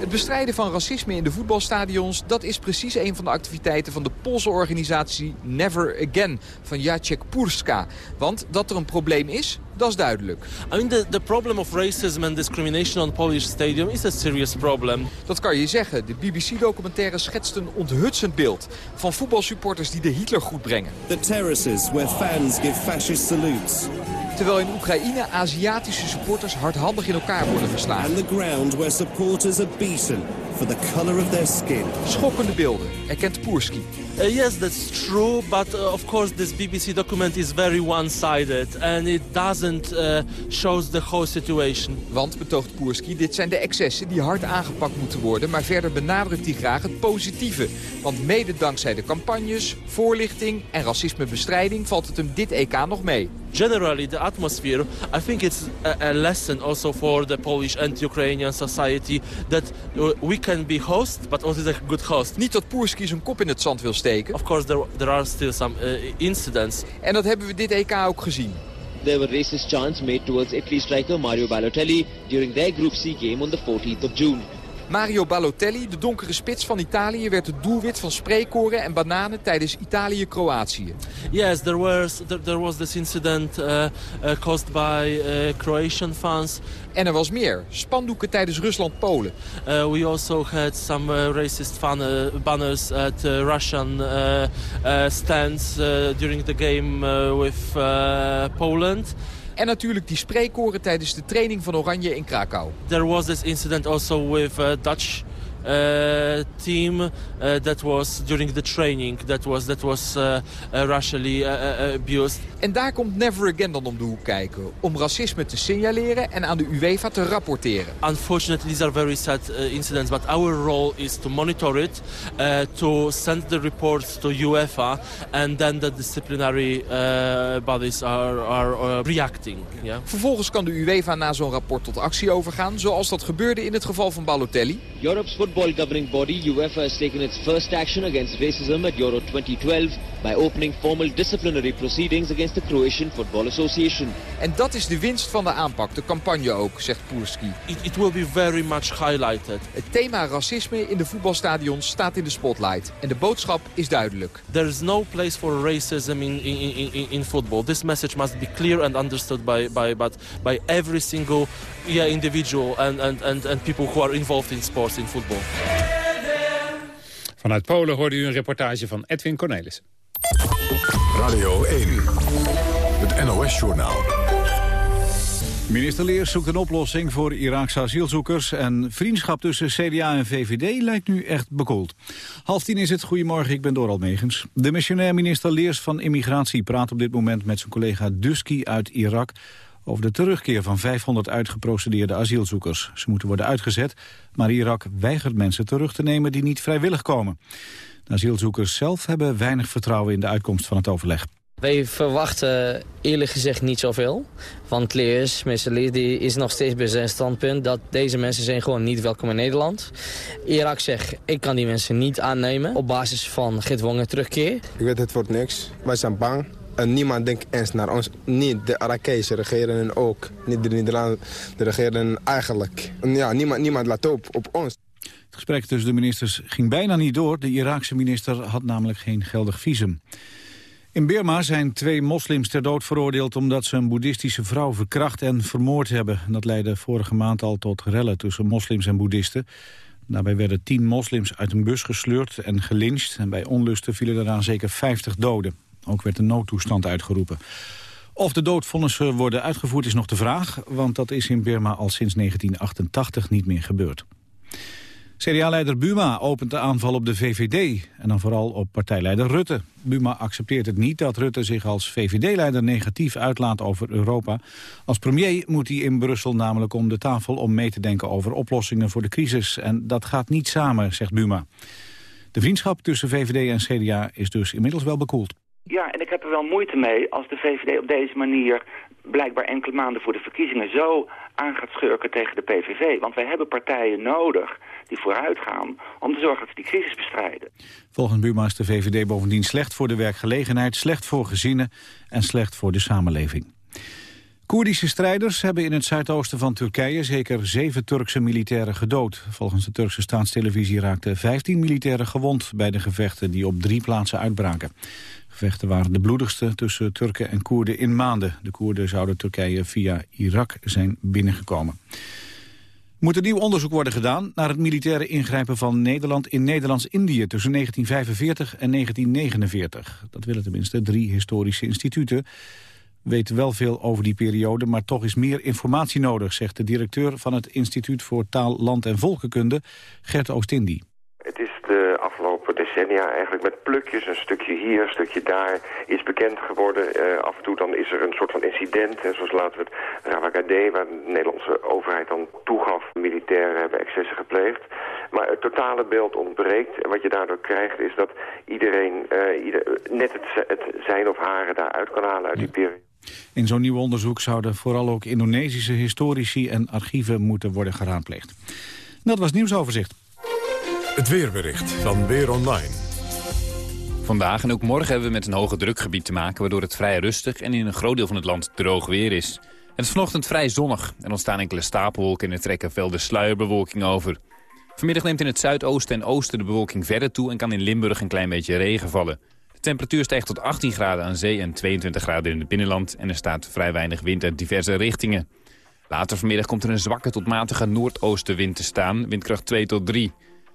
Het bestrijden van racisme in de voetbalstadions... dat is precies een van de activiteiten van de Poolse organisatie Never Again... van Jacek Purska. Want dat er een probleem is, dat is duidelijk. I mean, the, the problem of racism and discrimination on Polish stadium is a serious problem. Dat kan je zeggen. De BBC-documentaire schetst een onthutsend beeld van voetbalsupporters die de Hitler goed brengen. The terraces where fans give fascist salutes. Terwijl in Oekraïne Aziatische supporters hardhandig in elkaar worden geslagen. And the ground where supporters are beaten for the color of their skin. Schokkende beelden, erkent Poerski. Uh, yes, that's true, but uh, of course this BBC document is very one-sided and it doesn't uh, shows the whole situation. Want, betoogt Poerski, dit zijn de excessen die hard aangepakt moeten worden, maar verder benadrukt hij graag het positieve. Want mede dankzij de campagnes, voorlichting en racismebestrijding valt het hem dit EK nog mee. Generally, the atmosphere, I think it's a, a lesson also for the Polish and Ukrainian society that we can be host, but also a good host. Niet dat Poerski zijn kop in het zand wil steken. Of course, there, there are still some uh, incidents. En dat hebben we dit EK ook gezien. There were racist chants made towards Italy striker Mario Balotelli during their Group C game on the 14th of June. Mario Balotelli, de donkere spits van Italië, werd het doelwit van spreekkoren en bananen tijdens Italië-Kroatië. Yes, there was there, was this incident uh, uh, caused by uh, Croatian fans. En er was meer. Spandoeken tijdens Rusland-Polen. Uh, we also had some uh, racist fan, banners at Russian stands during the game with Poland. En natuurlijk die spreekkoren tijdens de training van Oranje in Krakau. There was this incident also with uh, Dutch team uh, that was during the training that was that was uh, racially abused. En daar komt Never Again dan om de hoek kijken. Om racisme te signaleren en aan de UEFA te rapporteren. Unfortunately, these are very sad incidents, but our role is to monitor it, to send the reports to UEFA, and then the disciplinary bodies are, are reacting. Yeah. Vervolgens kan de UEFA na zo'n rapport tot actie overgaan, zoals dat gebeurde in het geval van Balotelli. Europe's football governing body, UEFA, has taken its first action against racism at Euro 2012 by opening formal disciplinary proceedings against the Croatian Football Association. En dat is de winst van de aanpak, de campagne ook, zegt Purski. It, it will be very much highlighted. Het thema racisme in de voetbalstadions staat in de spotlight. En de boodschap is duidelijk. There is no place for racism in, in, in, in football. This message must be clear and understood by, by, by, by every single yeah, individual and, and, and, and people who are involved in sports, in football. Vanuit Polen hoorde u een reportage van Edwin Cornelis. Radio 1, het NOS-journaal. Minister Leers zoekt een oplossing voor Iraakse asielzoekers... en vriendschap tussen CDA en VVD lijkt nu echt bekoeld. Half tien is het. Goedemorgen, ik ben Doral Megens. De missionair minister Leers van Immigratie praat op dit moment... met zijn collega Dusky uit Irak over de terugkeer van 500 uitgeprocedeerde asielzoekers. Ze moeten worden uitgezet, maar Irak weigert mensen terug te nemen die niet vrijwillig komen. De asielzoekers zelf hebben weinig vertrouwen in de uitkomst van het overleg. Wij verwachten eerlijk gezegd niet zoveel. Want Leers, minister Leers, die is nog steeds bij zijn standpunt... dat deze mensen zijn gewoon niet welkom in Nederland. Irak zegt, ik kan die mensen niet aannemen... op basis van gedwongen terugkeer. Ik weet, het wordt niks. Wij zijn bang. En niemand denkt eens naar ons. Niet de Irakezen regeren ook. Niet de Nederlandse regeren eigenlijk. En ja, niemand, niemand laat op op ons. Het gesprek tussen de ministers ging bijna niet door. De Iraakse minister had namelijk geen geldig visum. In Burma zijn twee moslims ter dood veroordeeld... omdat ze een boeddhistische vrouw verkracht en vermoord hebben. Dat leidde vorige maand al tot rellen tussen moslims en boeddhisten. Daarbij werden tien moslims uit een bus gesleurd en gelyncht... en bij onlusten vielen eraan zeker 50 doden. Ook werd een noodtoestand uitgeroepen. Of de doodvonnissen worden uitgevoerd is nog de vraag... want dat is in Burma al sinds 1988 niet meer gebeurd. CDA-leider Buma opent de aanval op de VVD en dan vooral op partijleider Rutte. Buma accepteert het niet dat Rutte zich als VVD-leider negatief uitlaat over Europa. Als premier moet hij in Brussel namelijk om de tafel om mee te denken over oplossingen voor de crisis. En dat gaat niet samen, zegt Buma. De vriendschap tussen VVD en CDA is dus inmiddels wel bekoeld. Ja, en ik heb er wel moeite mee als de VVD op deze manier blijkbaar enkele maanden voor de verkiezingen zo aan gaat schurken tegen de PVV. Want wij hebben partijen nodig die vooruit gaan om te zorgen dat ze die crisis bestrijden. Volgens Buma is de VVD bovendien slecht voor de werkgelegenheid, slecht voor gezinnen en slecht voor de samenleving. Koerdische strijders hebben in het zuidoosten van Turkije zeker zeven Turkse militairen gedood. Volgens de Turkse staatstelevisie raakten 15 militairen gewond bij de gevechten die op drie plaatsen uitbraken. Gevechten waren de bloedigste tussen Turken en Koerden in maanden. De Koerden zouden Turkije via Irak zijn binnengekomen. Er moet een nieuw onderzoek worden gedaan naar het militaire ingrijpen van Nederland in Nederlands-Indië tussen 1945 en 1949. Dat willen tenminste drie historische instituten. We weten wel veel over die periode, maar toch is meer informatie nodig, zegt de directeur van het Instituut voor Taal, Land en Volkenkunde, Gert Oostindi decennia eigenlijk met plukjes, een stukje hier, een stukje daar, is bekend geworden. Uh, af en toe dan is er een soort van incident, hè, zoals laten we het Rawagade, waar de Nederlandse overheid dan toegaf, militairen hebben excessen gepleegd. Maar het totale beeld ontbreekt en wat je daardoor krijgt is dat iedereen uh, ieder, net het, het zijn of haren daaruit kan halen uit die periode. In zo'n nieuw onderzoek zouden vooral ook Indonesische historici en archieven moeten worden geraadpleegd. Dat was nieuwsoverzicht. Het weerbericht van Weer Online. Vandaag en ook morgen hebben we met een hoge drukgebied te maken... waardoor het vrij rustig en in een groot deel van het land droog weer is. Het is vanochtend vrij zonnig. Er ontstaan enkele stapelwolken en er trekken velden sluierbewolking over. Vanmiddag neemt in het zuidoosten en oosten de bewolking verder toe... en kan in Limburg een klein beetje regen vallen. De temperatuur stijgt tot 18 graden aan zee en 22 graden in het binnenland... en er staat vrij weinig wind uit diverse richtingen. Later vanmiddag komt er een zwakke tot matige noordoostenwind te staan, windkracht 2 tot 3...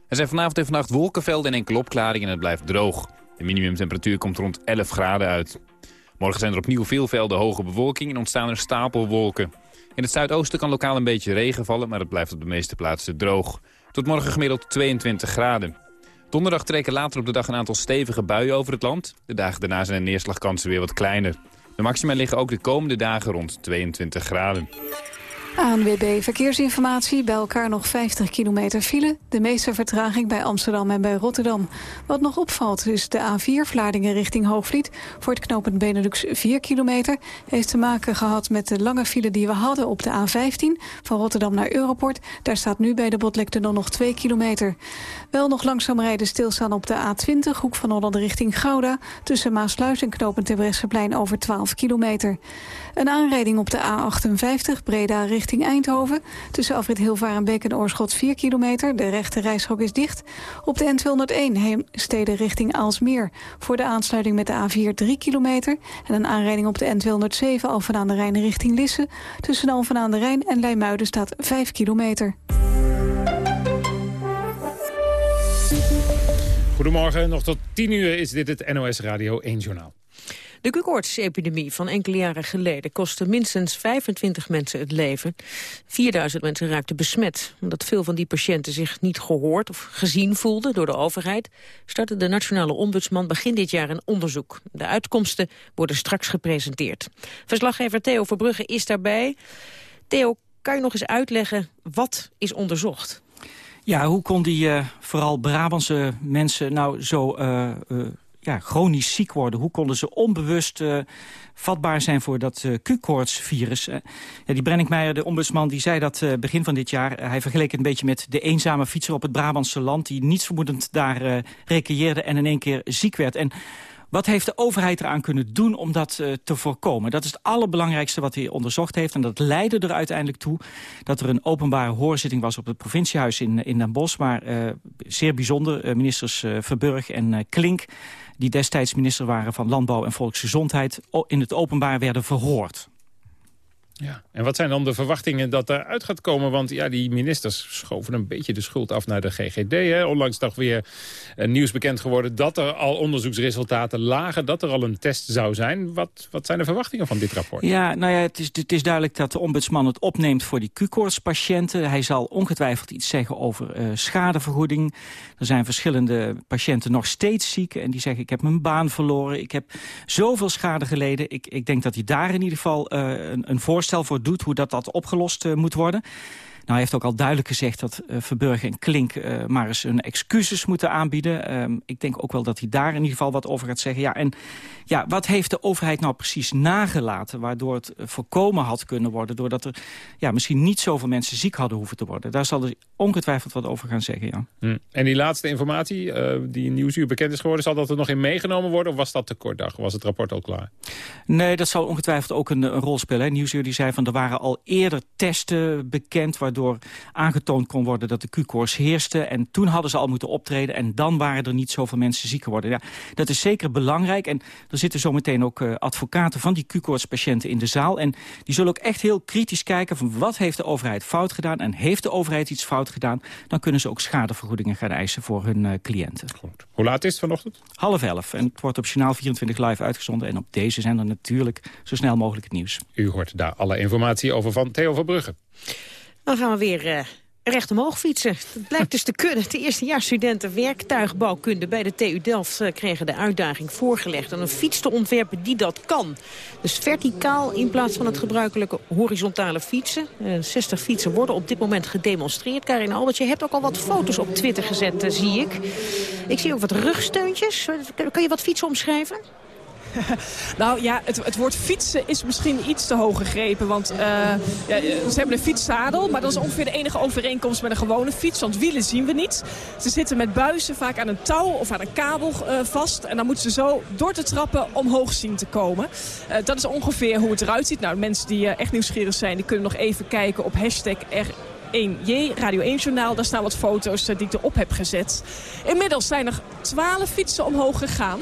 Er zijn vanavond en vannacht wolkenvelden en enkele opklaringen en het blijft droog. De minimumtemperatuur komt rond 11 graden uit. Morgen zijn er opnieuw veel velden hoge bewolking en ontstaan er stapelwolken. In het zuidoosten kan lokaal een beetje regen vallen, maar het blijft op de meeste plaatsen droog. Tot morgen gemiddeld 22 graden. Donderdag trekken later op de dag een aantal stevige buien over het land. De dagen daarna zijn de neerslagkansen weer wat kleiner. De maxima liggen ook de komende dagen rond 22 graden. ANWB Verkeersinformatie, bij elkaar nog 50 kilometer file. De meeste vertraging bij Amsterdam en bij Rotterdam. Wat nog opvalt is de A4 Vlaardingen richting Hoogvliet. Voor het knooppunt Benelux 4 kilometer. Heeft te maken gehad met de lange file die we hadden op de A15... van Rotterdam naar Europort. Daar staat nu bij de Botlektunnel nog 2 kilometer. Wel nog langzaam rijden stilstaan op de A20, hoek van Holland richting Gouda... tussen Maasluis en knooppunt Terbrechtseplein over 12 kilometer. Een aanrijding op de A58 Breda richting Eindhoven. Tussen Afrit Hilvarenbeek en Oorschot 4 kilometer. De rechte reishok is dicht. Op de N201 Heemstede richting Aalsmeer. Voor de aansluiting met de A4 3 kilometer. En een aanrijding op de N207 Alphen aan de Rijn richting Lisse. Tussen Alphen aan de Rijn en Leimuiden staat 5 kilometer. Goedemorgen, nog tot 10 uur is dit het NOS Radio 1 Journaal. De Q-koorts-epidemie van enkele jaren geleden kostte minstens 25 mensen het leven. 4000 mensen raakten besmet. Omdat veel van die patiënten zich niet gehoord of gezien voelden door de overheid... startte de Nationale Ombudsman begin dit jaar een onderzoek. De uitkomsten worden straks gepresenteerd. Verslaggever Theo Verbrugge is daarbij. Theo, kan je nog eens uitleggen wat is onderzocht? Ja, hoe kon die uh, vooral Brabantse mensen nou zo uh, uh, ja, chronisch ziek worden? Hoe konden ze onbewust vatbaar zijn voor dat Q-koortsvirus? ja, die Brenninkmeijer, de ombudsman, die zei dat begin van dit jaar. hij vergeleek het een beetje met de eenzame fietser op het Brabantse land... die niets vermoedend daar recreëerde en in één keer ziek werd. En wat heeft de overheid eraan kunnen doen om dat uh, te voorkomen? Dat is het allerbelangrijkste wat hij onderzocht heeft. En dat leidde er uiteindelijk toe dat er een openbare hoorzitting was... op het provinciehuis in, in Den Bosch. Waar uh, zeer bijzonder uh, ministers Verburg en Klink... die destijds minister waren van Landbouw en Volksgezondheid... in het openbaar werden verhoord. Ja. En wat zijn dan de verwachtingen dat eruit gaat komen? Want ja, die ministers schoven een beetje de schuld af naar de GGD. Hè? Onlangs toch weer uh, nieuws bekend geworden dat er al onderzoeksresultaten lagen. Dat er al een test zou zijn. Wat, wat zijn de verwachtingen van dit rapport? Ja, nou ja, het is, het is duidelijk dat de ombudsman het opneemt voor die Q-koortspatiënten. Hij zal ongetwijfeld iets zeggen over uh, schadevergoeding. Er zijn verschillende patiënten nog steeds ziek. En die zeggen, ik heb mijn baan verloren. Ik heb zoveel schade geleden. Ik, ik denk dat hij daar in ieder geval uh, een, een voorstel voorstel voor doet... hoe dat, dat opgelost uh, moet worden. Nou, hij heeft ook al duidelijk gezegd dat uh, Verburg en Klink uh, maar eens hun excuses moeten aanbieden. Um, ik denk ook wel dat hij daar in ieder geval wat over gaat zeggen. Ja, en ja, wat heeft de overheid nou precies nagelaten... waardoor het uh, voorkomen had kunnen worden... doordat er ja, misschien niet zoveel mensen ziek hadden hoeven te worden. Daar zal hij ongetwijfeld wat over gaan zeggen, ja. Hm. En die laatste informatie die in Nieuwsuur bekend is geworden... zal dat er nog in meegenomen worden of was dat te kort dag? Was het rapport al klaar? Nee, dat zal ongetwijfeld ook een, een rol spelen. Hè. Nieuwsuur die zei van er waren al eerder testen bekend... waardoor aangetoond kon worden dat de Q-koorts heerste. En toen hadden ze al moeten optreden en dan waren er niet zoveel mensen ziek geworden. Ja, dat is zeker belangrijk. En er zitten zometeen ook uh, advocaten van die Q-koortspatiënten in de zaal. En die zullen ook echt heel kritisch kijken van wat heeft de overheid fout gedaan. En heeft de overheid iets fout gedaan, dan kunnen ze ook schadevergoedingen gaan eisen voor hun uh, cliënten. Goed. Hoe laat is het vanochtend? Half elf. En het wordt op Journaal 24 live uitgezonden. En op deze zender natuurlijk zo snel mogelijk het nieuws. U hoort daar alle informatie over van Theo Verbrugge. Dan gaan we weer uh, recht omhoog fietsen. Dat blijkt dus te kunnen. De eerstejaarsstudenten werktuigbouwkunde bij de TU Delft uh, kregen de uitdaging voorgelegd om een fiets te ontwerpen die dat kan. Dus verticaal in plaats van het gebruikelijke horizontale fietsen. Uh, 60 fietsen worden op dit moment gedemonstreerd. Karin Albert, je hebt ook al wat foto's op Twitter gezet, zie ik. Ik zie ook wat rugsteuntjes. Kan je wat fietsen omschrijven? *laughs* nou ja, het, het, woord fietsen is misschien iets te hoog gegrepen. Want uh, ja, ze hebben een fietszadel, maar dat is ongeveer de enige overeenkomst met een gewone fiets. Want wielen zien we niet. Ze zitten met buizen vaak aan een touw of aan een kabel uh, vast. En dan moeten ze zo door te trappen omhoog zien te komen. Uh, dat is ongeveer hoe het eruit ziet. Nou, mensen die echt nieuwsgierig zijn, die kunnen nog even kijken op hashtag R 1J, Radio 1 Journaal. Daar staan wat foto's die ik erop heb gezet. Inmiddels zijn er 12 fietsen omhoog gegaan.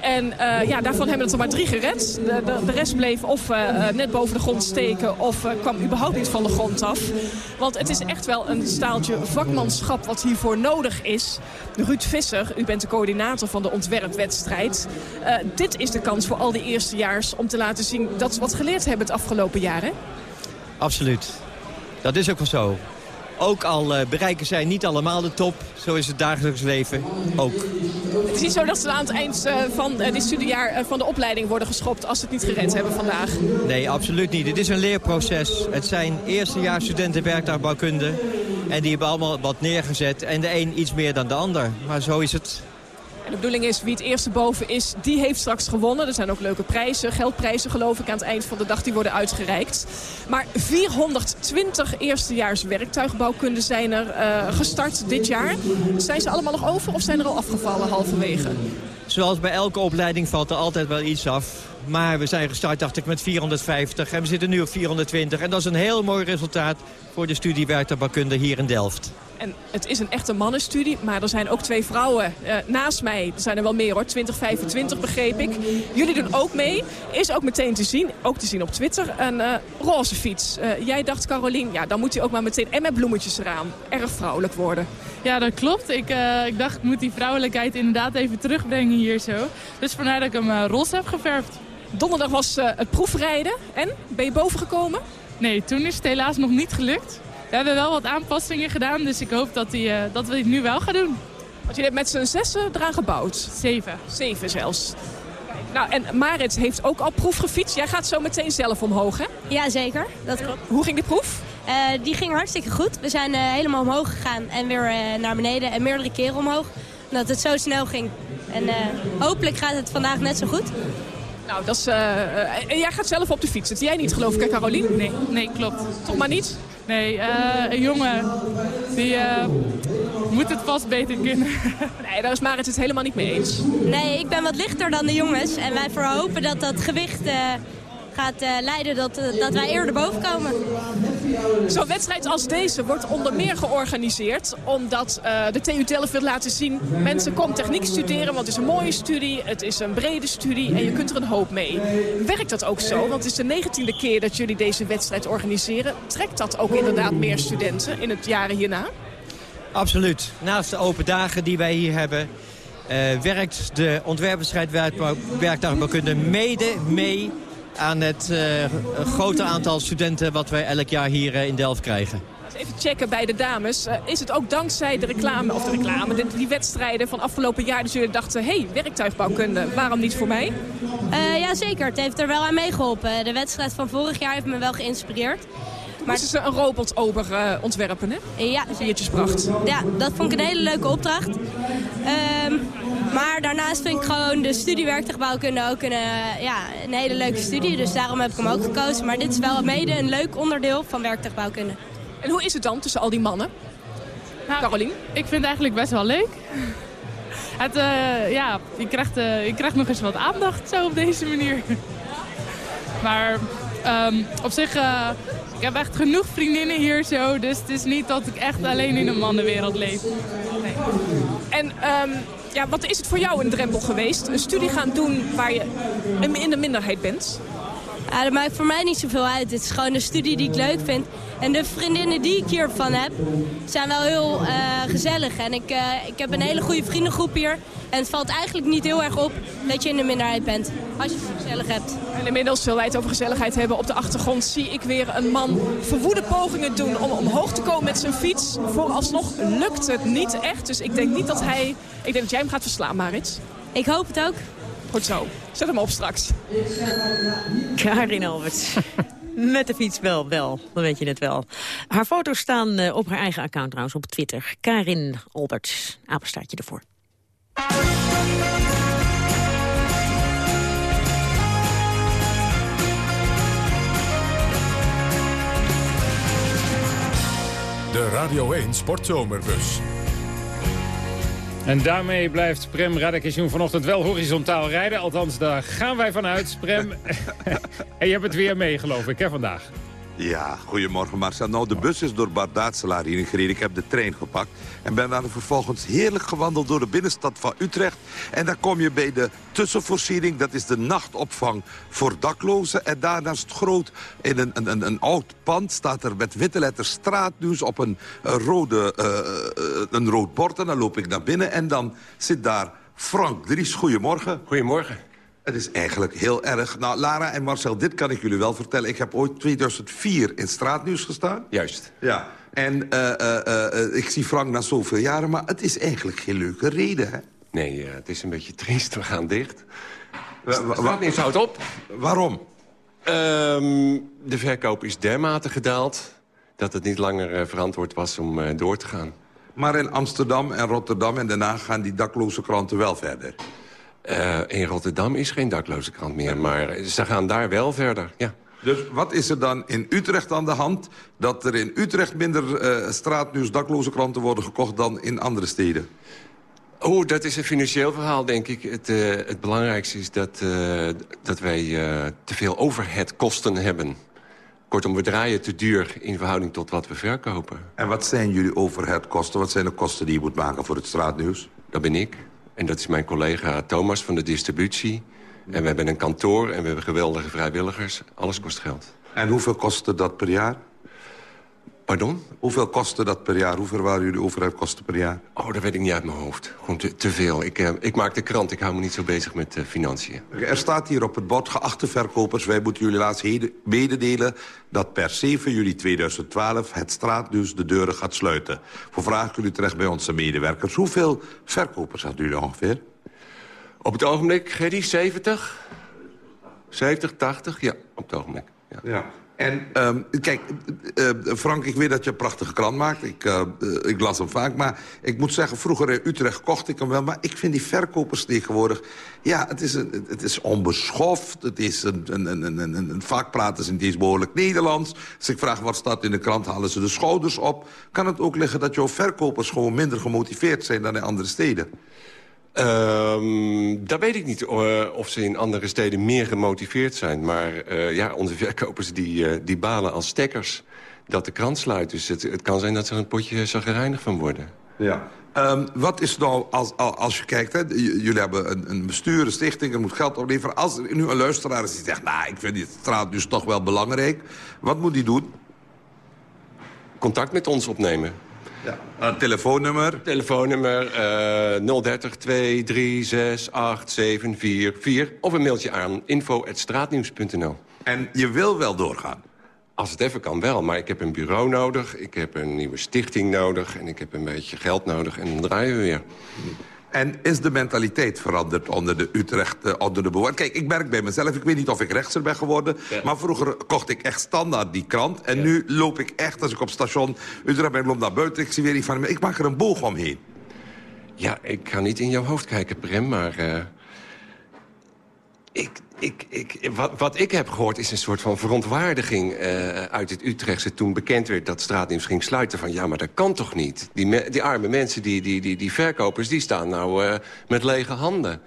En uh, ja, daarvan hebben het er maar drie gered. De, de, rest bleef of uh, net boven de grond steken of kwam überhaupt niet van de grond af. Want het is echt wel een staaltje vakmanschap wat hiervoor nodig is. Ruud Visser, u bent de coördinator van de ontwerpwedstrijd. dit is de kans voor al die eerstejaars om te laten zien dat ze wat geleerd hebben het afgelopen jaar, hè? Absoluut. Dat is ook wel zo. Ook al uh, bereiken zij niet allemaal de top, zo is het dagelijks leven ook. Het is niet zo dat ze aan het eind uh, van uh, dit studiejaar van de opleiding worden geschopt als ze het niet gered hebben vandaag. Nee, absoluut niet. Het is een leerproces. Het zijn eerstejaarsstudenten werktuigbouwkunde. En die hebben allemaal wat neergezet. En de een iets meer dan de ander. Maar zo is het. De bedoeling is, wie het eerste boven is, die heeft straks gewonnen. Er zijn ook leuke prijzen, geldprijzen geloof ik aan het eind van de dag. Die worden uitgereikt. Maar 420 eerstejaars werktuigbouwkunde zijn er uh, gestart dit jaar. Zijn ze allemaal nog over of zijn er al afgevallen halverwege? Zoals bij elke opleiding valt er altijd wel iets af. Maar we zijn gestart, dacht ik, met 450 en we zitten nu op 420. En dat is een heel mooi resultaat voor de studie hier in Delft. En het is een echte mannenstudie, maar er zijn ook twee vrouwen uh, naast mij. Er zijn er wel meer hoor, 20, 25 begreep ik. Jullie doen ook mee. Is ook meteen te zien, ook te zien op Twitter, een uh, roze fiets. Uh, jij dacht, Carolien, ja, dan moet hij ook maar meteen, en met bloemetjes eraan, erg vrouwelijk worden. Ja, dat klopt. Ik, ik dacht, ik moet die vrouwelijkheid inderdaad even terugbrengen hier zo. Dus vandaar dat ik hem roze heb geverfd. Donderdag was het proefrijden. En, ben je boven gekomen? Nee, toen is het helaas nog niet gelukt. We hebben wel wat aanpassingen gedaan, dus ik hoop dat, die, uh, dat we het nu wel gaan doen. Want je hebt met z'n zessen eraan gebouwd? Zeven. Zeven zelfs. Nou, en Marit heeft ook al proef gefietst. Jij gaat zo meteen zelf omhoog, hè? Ja, zeker. Dat klopt. Hoe ging de proef? Uh, die ging hartstikke goed. We zijn uh, helemaal omhoog gegaan en weer naar beneden en meerdere keren omhoog. Omdat het zo snel ging. En hopelijk gaat het vandaag net zo goed. Nou, dat is, en jij gaat zelf op de fiets. Dat jij niet, geloof ik, hè, Carolien? Nee, nee, klopt. Toch maar niet? Nee, uh, een jongen die uh, moet het vast beter kunnen. *laughs* nee, daar is Marit het helemaal niet mee eens. Nee, ik ben wat lichter dan de jongens. En wij verhopen dat dat gewicht uh, gaat leiden dat, dat wij eerder boven komen. Zo'n wedstrijd als deze wordt onder meer georganiseerd... omdat de TU Delft wil laten zien... mensen komen techniek studeren, want het is een mooie studie... het is een brede studie en je kunt er een hoop mee. Werkt dat ook zo? Want het is de negentiende keer dat jullie deze wedstrijd organiseren. Trekt dat ook inderdaad meer studenten in het jaren hierna? Absoluut. Naast de open dagen die wij hier hebben... Uh, werkt de ontwerpwedstrijd werktuigbouwkunde mede mee aan het uh, grote aantal studenten wat wij elk jaar hier uh, in Delft krijgen. Even checken bij de dames. Uh, is het ook dankzij de reclame, of de reclame, de, die wedstrijden van afgelopen jaar... dat jullie dachten, hé, hey, werktuigbouwkunde, waarom niet voor mij? Uh, ja, zeker. Het heeft er wel aan meegeholpen. De wedstrijd van vorig jaar heeft me wel geïnspireerd. Maar... moesten ze een robotober uh, ontwerpen, hè? Ja. Biertjespracht. Ja, dat vond ik een hele leuke opdracht. Um, maar daarnaast vind ik gewoon de studie werktuigbouwkunde ook een, uh, ja, een hele leuke studie. Dus daarom heb ik hem ook gekozen. Maar dit is wel mede een leuk onderdeel van werktuigbouwkunde. En hoe is het dan tussen al die mannen? Nou, Carolien? Ik vind het eigenlijk best wel leuk. *laughs* Het, uh, ja, je krijgt, uh, je krijgt nog eens wat aandacht zo op deze manier. *laughs* Maar um, op zich, uh, ik heb echt genoeg vriendinnen hier zo. Dus het is niet dat ik echt alleen in een mannenwereld leef. En um, ja, wat is het voor jou een drempel geweest? Een studie gaan doen waar je in de minderheid bent? Ja, dat maakt voor mij niet zoveel uit. Het is gewoon een studie die ik leuk vind. En de vriendinnen die ik hiervan heb, zijn wel heel uh, gezellig. En ik, uh, ik heb een hele goede vriendengroep hier. En het valt eigenlijk niet heel erg op dat je in de minderheid bent. Als je het gezellig hebt. En inmiddels, terwijl wij het over gezelligheid hebben, op de achtergrond zie ik weer een man verwoede pogingen doen om omhoog te komen met zijn fiets. Vooralsnog lukt het niet echt. Dus ik denk niet dat hij... Ik denk dat jij hem gaat verslaan, Marit. Ik hoop het ook. Goed zo. Zet hem op straks. Karin Alberts. *laughs* Met de fiets wel, wel. Dan weet je het wel. Haar foto's staan uh, op haar eigen account trouwens op Twitter. Karin Alberts. Apenstaartje ervoor. De Radio 1 Sportzomerbus. En daarmee blijft Prem Radakishun vanochtend wel horizontaal rijden. Althans, daar gaan wij vanuit, Prem. *laughs* en je hebt het weer mee, geloof ik, hè, vandaag. Ja, goedemorgen Marcel. Nou, de bus is door Bart Daatselaar hierin gereden. Ik heb de trein gepakt en ben daar vervolgens heerlijk gewandeld door de binnenstad van Utrecht. En dan kom je bij de tussenvoorziening, dat is de nachtopvang voor daklozen. En daarnaast groot in een, een, een oud pand staat er met witte letters straatnieuws op een, een rode, uh, een rood bord. En dan loop ik naar binnen en dan zit daar Frank Dries. Goedemorgen. Goedemorgen. Het is eigenlijk heel erg. Nou, Lara en Marcel, dit kan ik jullie wel vertellen. Ik heb ooit 2004 in Straatnieuws gestaan. Juist. Ja, En uh, uh, ik zie Frank na zoveel jaren, maar het is eigenlijk geen leuke reden, hè? Nee, het is een beetje triest. We gaan dicht. Wat houdt op. Waarom? Ehm, de verkoop is dermate gedaald dat het niet langer verantwoord was om door te gaan. Maar in Amsterdam en Rotterdam en daarna gaan die dakloze kranten wel verder? Uh, in Rotterdam is geen dakloze krant meer, maar ze gaan daar wel verder, ja. Dus wat is er dan in Utrecht aan de hand... dat er in Utrecht minder uh, straatnieuws dakloze kranten worden gekocht... dan in andere steden? Oh, dat is een financieel verhaal, denk ik. Het, uh, het belangrijkste is dat, uh, dat wij te veel overheadkosten hebben. Kortom, we draaien te duur in verhouding tot wat we verkopen. En wat zijn jullie overheadkosten? Wat zijn de kosten die je moet maken voor het straatnieuws? Dat ben ik. En dat is mijn collega Thomas van de distributie. En we hebben een kantoor en we hebben geweldige vrijwilligers. Alles kost geld. En hoeveel kostte dat per jaar? Pardon? Hoeveel kostte dat per jaar? Hoeveel waren jullie overheidkosten per jaar? Oh, dat weet ik niet uit mijn hoofd. Gewoon te, te veel. Ik, eh, ik maak de krant, ik hou me niet zo bezig met uh, financiën. Er staat hier op het bord, geachte verkopers... wij moeten jullie laatst mededelen dat per 7 juli 2012... het straatnieuws de deuren gaat sluiten. Voor vragen jullie terecht bij onze medewerkers. Hoeveel verkopers hadden jullie ongeveer? Op het ogenblik, Gerry, 70? 70, 80? Ja, op het ogenblik. Ja. ja. En um, kijk, uh, Frank, ik weet dat je een prachtige krant maakt. Ik, uh, ik las hem vaak. Maar ik moet zeggen, vroeger in Utrecht kocht ik hem wel. Maar ik vind die verkopers tegenwoordig... Ja, het is, een, het is onbeschoft. Het is een, een, een, een, een, vaak praten ze deze behoorlijk Nederlands. Als ik vraag wat staat in de krant, halen ze de schouders op. Kan het ook liggen dat jouw verkopers gewoon minder gemotiveerd zijn... dan in andere steden? Um, dat weet ik niet uh, of ze in andere steden meer gemotiveerd zijn. Maar uh, ja, onze verkopers die, uh, die balen als stekkers dat de krant sluit. Dus het, het kan zijn dat ze er een potje zagrijnig van worden. Ja. Um, wat is nou, als, als je kijkt, hè, jullie hebben een, een bestuur, een stichting, er moet geld opleveren. Als er nu een luisteraar is die zegt, nou, ik vind die straat dus toch wel belangrijk. Wat moet die doen? Contact met ons opnemen. Ja. Uh, telefoonnummer? Telefoonnummer uh, 030 236 8744. Of een mailtje aan info.straatnieuws.nl. En je wil wel doorgaan? Als het even kan wel, maar ik heb een bureau nodig. Ik heb een nieuwe stichting nodig. En ik heb een beetje geld nodig. En dan draaien we weer. En is de mentaliteit veranderd onder de Utrecht, uh, onder de bewoners? Kijk, ik merk bij mezelf, ik weet niet of ik rechtser ben geworden... Ja. maar vroeger kocht ik echt standaard die krant. En ja. nu loop ik echt, als ik op station Utrecht ben, loop naar buiten... ik zie weer iets van, ik maak er een boog omheen. Ja, ik ga niet in jouw hoofd kijken, Prem, maar... Uh, ik, ik, ik, wat, wat, ik heb gehoord is een soort van verontwaardiging uh, uit het Utrechtse... toen bekend werd dat Straatnieuws ging sluiten. Van ja, maar dat kan toch niet? Die, me, die arme mensen, die, die, die, die verkopers, die staan nou uh, met lege handen.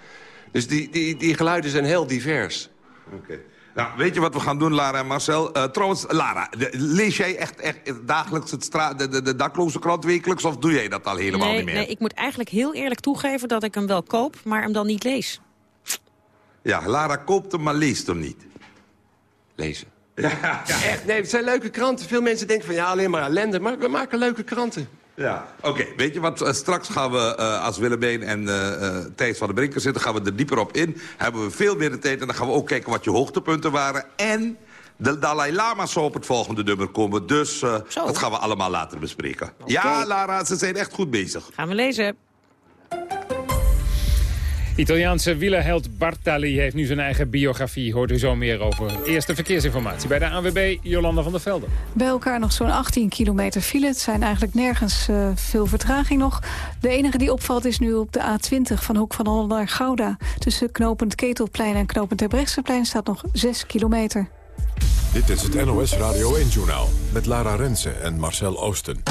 Dus die, die, die geluiden zijn heel divers. Oké. Okay. Nou, weet je wat we gaan doen, Lara en Marcel? Uh, trouwens, Lara, de, lees jij echt, echt dagelijks het stra de, de, de dakloze krant wekelijks... of doe jij dat al helemaal nee, niet meer? Nee, ik moet eigenlijk heel eerlijk toegeven dat ik hem wel koop... maar hem dan niet lees. Ja, Lara koopt hem, maar leest hem niet. Lezen. Ja, ja. Echt, nee, het zijn leuke kranten. Veel mensen denken van ja, alleen maar ellende. Maar we maken leuke kranten. Ja, oké. Okay, weet je wat? Uh, straks gaan we, uh, als Willemijn en uh, Thijs van de Brinker zitten... gaan we er dieper op in. Hebben we veel meer de tijd. En dan gaan we ook kijken wat je hoogtepunten waren. En de Dalai Lama zou op het volgende nummer komen. Dus dat gaan we allemaal later bespreken. Okay. Ja, Lara, ze zijn echt goed bezig. Gaan we lezen. Italiaanse wielerheld Bartali heeft nu zijn eigen biografie. Hoort u zo meer over. Eerste verkeersinformatie bij de ANWB, Jolanda van der Velde. Bij elkaar nog zo'n 18 kilometer file. Het zijn eigenlijk nergens uh, veel vertraging nog. De enige die opvalt is nu op de A20 van Hoek van Holland naar Gouda. Tussen knopend Ketelplein en knopend Terbrechtseplein staat nog 6 kilometer. Dit is het NOS Radio 1-journaal met Lara Rensen en Marcel Oosten.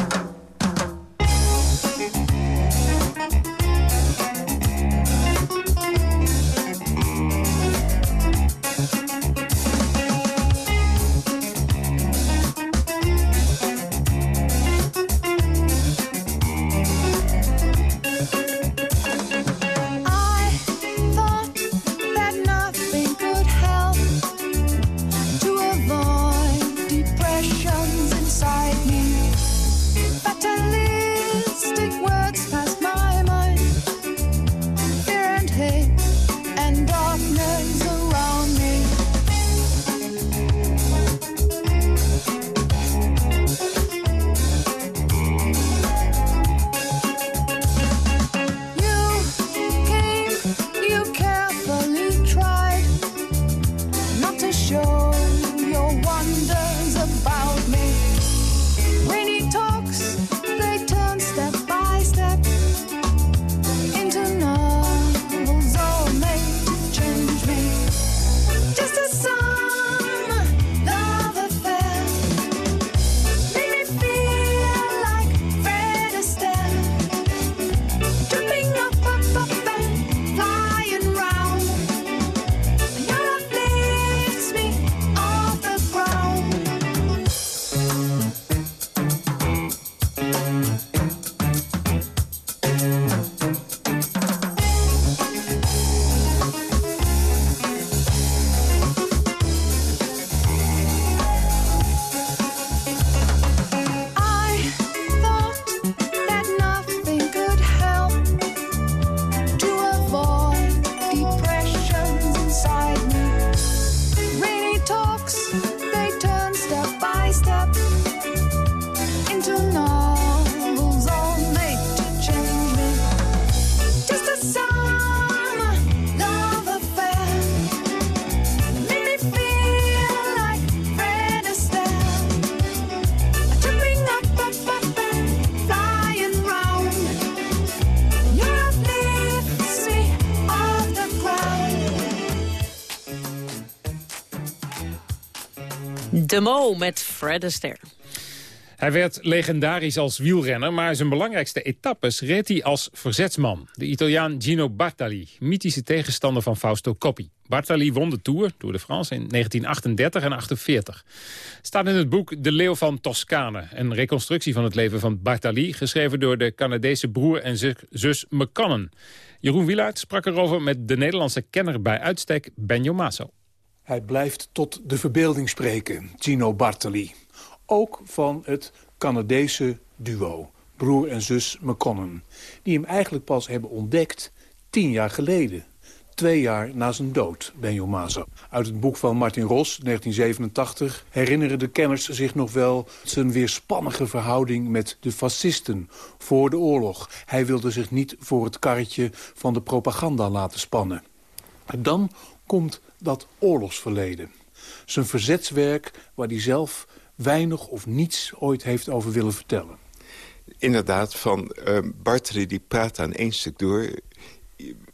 Mo met Fred Astaire. Hij werd legendarisch als wielrenner, maar zijn belangrijkste etappes reed hij als verzetsman. De Italiaan Gino Bartali, mythische tegenstander van Fausto Coppi. Bartali won de Tour, Tour de France, in 1938 en 48. Staat in het boek De Leeuw van Toscane, een reconstructie van het leven van Bartali, geschreven door de Canadese broer en zus McConnell. Jeroen Wielaert sprak erover met de Nederlandse kenner bij uitstek, Benjo Maso. Hij blijft tot de verbeelding spreken, Gino Bartali ook van het Canadese duo, broer en zus McConnell. Die hem eigenlijk pas hebben ontdekt tien jaar geleden. Twee jaar na zijn dood, Benjo. Uit het boek van Martin Ros, 1987, herinneren de kenners zich nog wel... zijn weerspannige verhouding met de fascisten voor de oorlog. Hij wilde zich niet voor het karretje van de propaganda laten spannen. Dan komt dat oorlogsverleden. Zijn verzetswerk waar hij zelf weinig of niets ooit heeft over willen vertellen. Inderdaad, van uh, Bartoli die praat aan één stuk door.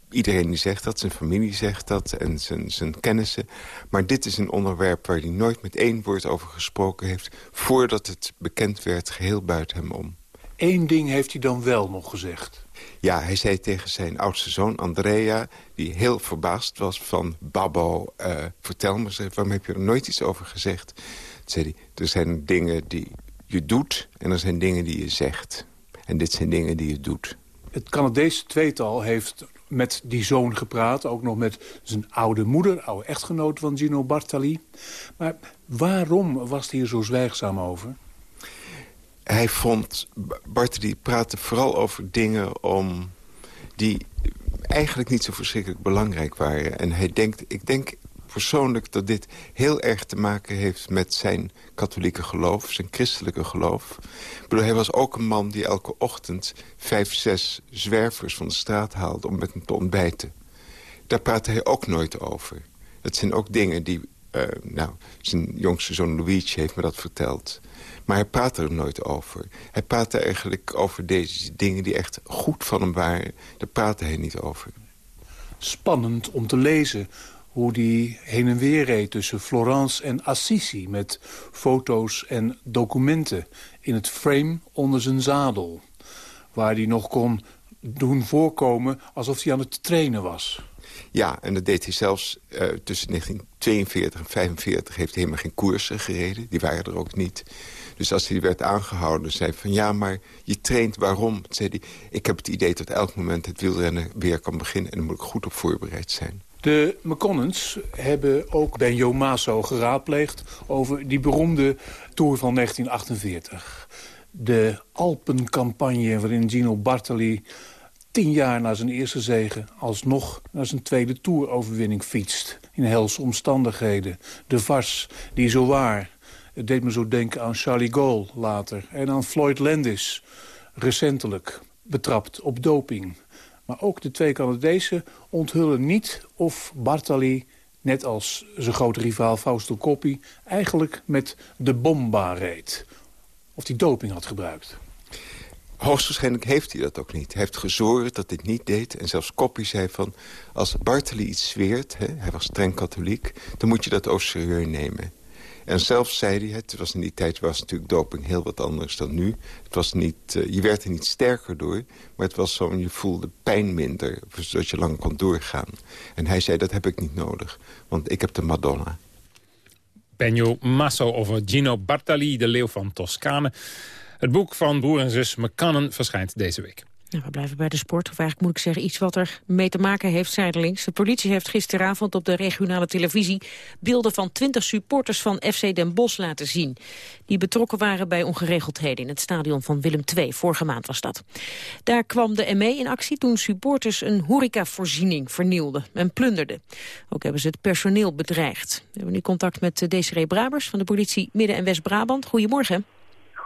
Iedereen die zegt dat, zijn familie zegt dat en zijn, zijn kennissen. Maar dit is een onderwerp waar hij nooit met één woord over gesproken heeft... voordat het bekend werd, geheel buiten hem om. Eén ding heeft hij dan wel nog gezegd. Ja, hij zei tegen zijn oudste zoon Andrea... die heel verbaasd was van... Babbo, uh, vertel me, waarom heb je er nooit iets over gezegd? zei hij, er zijn dingen die je doet en er zijn dingen die je zegt. En dit zijn dingen die je doet. Het Canadese tweetal heeft met die zoon gepraat. Ook nog met zijn oude moeder, oude echtgenoot van Gino Bartali. Maar waarom was hij er zo zwijgzaam over? Hij vond, Bartali praatte vooral over dingen om die eigenlijk niet zo verschrikkelijk belangrijk waren. En hij denkt, ik denk persoonlijk dat dit heel erg te maken heeft met zijn katholieke geloof, zijn christelijke geloof. Ik bedoel, hij was ook een man die elke ochtend vijf, zes zwervers van de straat haalde om met hem te ontbijten. Daar praatte hij ook nooit over. Dat zijn ook dingen die, uh, nou, zijn jongste zoon Luigi heeft me dat verteld. Maar hij praatte er nooit over. Hij praatte eigenlijk over deze dingen die echt goed van hem waren. Daar praatte hij niet over. Spannend om te lezen hoe die heen en weer reed tussen Florence en Assisi... met foto's en documenten in het frame onder zijn zadel. Waar hij nog kon doen voorkomen alsof hij aan het trainen was. Ja, en dat deed hij zelfs uh, tussen 1942 en 1945 heeft hij helemaal geen koersen gereden. Die waren er ook niet. Dus als hij werd aangehouden, zei van ja, maar je traint waarom? Zei hij, ik heb het idee dat elk moment het wielrennen weer kan beginnen... en daar moet ik goed op voorbereid zijn. De McConnens hebben ook Benjo Maso geraadpleegd... over die beroemde Tour van 1948. De Alpencampagne waarin Gino Bartali tien jaar na zijn eerste zegen... alsnog naar zijn tweede Tour-overwinning fietst. In helse omstandigheden. De Vars, die zo waar. Het deed me zo denken aan Charlie Gaulle later. En aan Floyd Landis, recentelijk. Betrapt op doping. Maar ook de twee Canadezen onthullen niet of Bartali, net als zijn grote rivaal Fausto Coppi... eigenlijk met de bomba reed. Of hij doping had gebruikt. Hoogstwaarschijnlijk heeft hij dat ook niet. Hij heeft gezorgd dat dit niet deed. En zelfs Coppi zei van... als Bartali iets zweert, hè, hij was streng katholiek... dan moet je dat ook serieus nemen. En zelf zei hij, het was in die tijd was natuurlijk doping heel wat anders dan nu. Het was niet, uh, je werd er niet sterker door, maar het was zo, je voelde pijn minder, zodat je lang kon doorgaan. En hij zei, dat heb ik niet nodig, want ik heb de Madonna. Benjo Masso over Gino Bartali, de leeuw van Toscane. Het boek van broer en zus McCannon verschijnt deze week. Nou, we blijven bij de sport, of eigenlijk moet ik zeggen iets wat er mee te maken heeft zijdelings. De politie heeft gisteravond op de regionale televisie beelden van 20 supporters van FC Den Bosch laten zien. Die betrokken waren bij ongeregeldheden in het stadion van Willem II. Vorige maand was dat. Daar kwam de ME in actie toen supporters een horecavoorziening vernielden en plunderden. Ook hebben ze het personeel bedreigd. We hebben nu contact met Desiree Brabers van de politie Midden- en West-Brabant. Goedemorgen.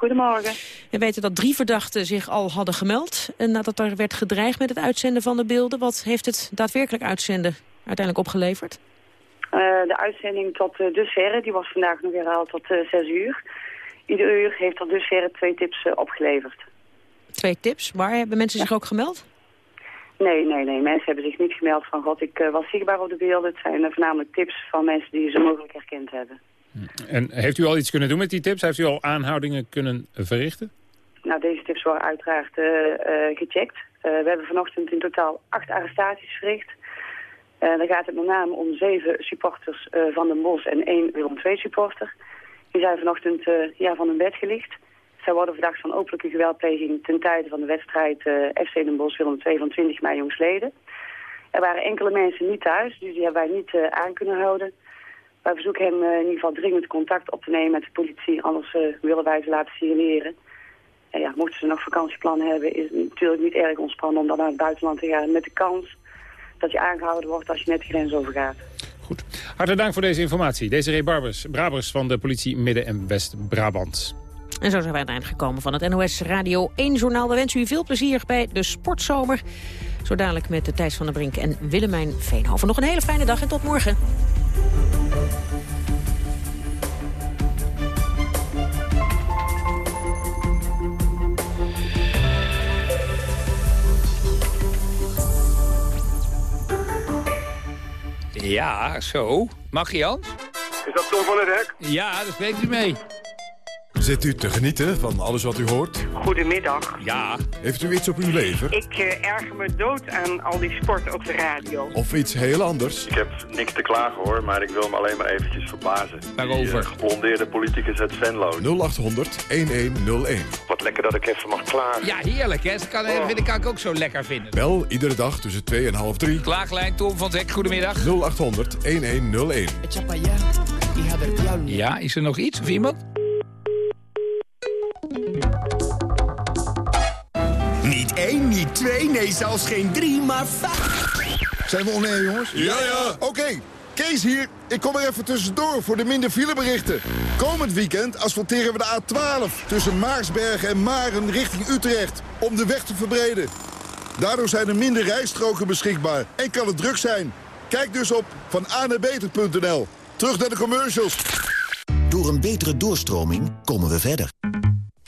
Goedemorgen. We weten dat drie verdachten zich al hadden gemeld. Nadat er werd gedreigd met het uitzenden van de beelden... wat heeft het daadwerkelijk uitzenden uiteindelijk opgeleverd? Uh, de uitzending tot uh, dusverre, die was vandaag nog herhaald tot uh, zes uur. Ieder uur heeft tot dusverre twee tips opgeleverd. Twee tips? Waar hebben mensen zich ook gemeld? Nee, nee, nee. Mensen hebben zich niet gemeld van... God, ik was zichtbaar op de beelden. Het zijn voornamelijk tips van mensen die ze mogelijk herkend hebben. En heeft u al iets kunnen doen met die tips? Heeft u al aanhoudingen kunnen verrichten? Nou, deze tips worden uiteraard uh, uh, gecheckt. Uh, we hebben vanochtend in totaal acht arrestaties verricht. dan gaat het met name om zeven supporters van Den Bosch en één Willem II supporter. Die zijn vanochtend ja, van hun bed gelicht. Zij worden verdacht van openlijke geweldpleging ten tijde van de wedstrijd FC Den Bosch Willem II van 20 mei jongsleden. Er waren enkele mensen niet thuis, dus die hebben wij niet aan kunnen houden. Wij verzoeken hem in ieder geval dringend contact op te nemen met de politie, anders willen wij ze laten signaleren. En ja, mochten ze nog vakantieplannen hebben, is het natuurlijk niet erg ontspannen om dan naar het buitenland te gaan. Met de kans dat je aangehouden wordt als je net de grens overgaat. Goed. Hartelijk dank voor deze informatie. Desiree Barbers, Brabers van de politie Midden- en West-Brabant. En zo zijn wij aan het eind gekomen van het NOS Radio 1 Journaal. We wensen u veel plezier bij de sportzomer. Zo dadelijk met de Thijs van der Brink en Willemijn Veenhoven. Nog een hele fijne dag en tot morgen. Ja, zo. Mag Jans? Is dat Tom van het Hek? Ja, daar spreekt u mee. Zit u te genieten van alles wat u hoort? Goedemiddag. Ja. Heeft u iets op uw lever? Ik uh, erger me dood aan al die sport op de radio. Of iets heel anders? Ik heb niks te klagen hoor, maar ik wil me alleen maar eventjes verbazen. Waarover? Die uh, geblondeerde politicus uit Venlo. 0800 1101. Wat lekker dat ik even mag klagen. Ja, heerlijk hè. Dat kan, oh. vind ik ook zo lekker vinden. Bel iedere dag tussen 2 en half 3. Klaaglijn Tom van Zek, goedemiddag. 0800 1101. Ja, is er nog iets of iemand? Niet één, niet twee, nee zelfs geen drie, maar vijf. Zijn we oneer, jongens? Ja, ja. Oké, okay. Kees hier. Ik kom er even tussendoor voor de minder fileberichten. Komend weekend asfalteren we de A12 tussen Maarsbergen en Maren richting Utrecht... om de weg te verbreden. Daardoor zijn er minder rijstroken beschikbaar en kan het druk zijn. Kijk dus op van. Terug naar de commercials. Door een betere doorstroming komen we verder.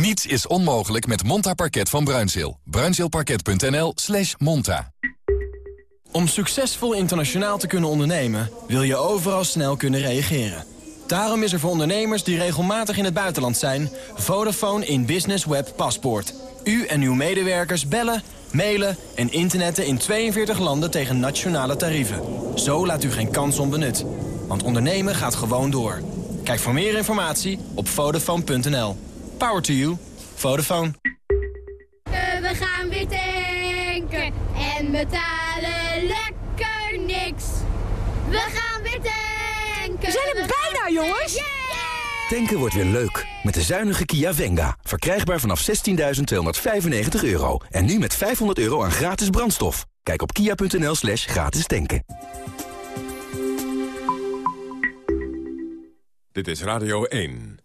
Niets is onmogelijk met Monta Parket van Bruinzeel. Bruinzeelparket.nl slash monta. Om succesvol internationaal te kunnen ondernemen... wil je overal snel kunnen reageren. Daarom is er voor ondernemers die regelmatig in het buitenland zijn... Vodafone in Business Web Paspoort. U en uw medewerkers bellen, mailen en internetten in 42 landen tegen nationale tarieven. Zo laat u geen kans onbenut. Want ondernemen gaat gewoon door. Kijk voor meer informatie op Vodafone.nl. Power to you. Vodafone. We gaan weer tanken en betalen lekker niks. We gaan weer tanken. We zijn er bijna, jongens. Yeah! Tanken wordt weer leuk. Met de zuinige Kia Venga. Verkrijgbaar vanaf 16.295 euro. En nu met 500 euro aan gratis brandstof. Kijk op kia.nl slash gratis tanken. Dit is Radio 1.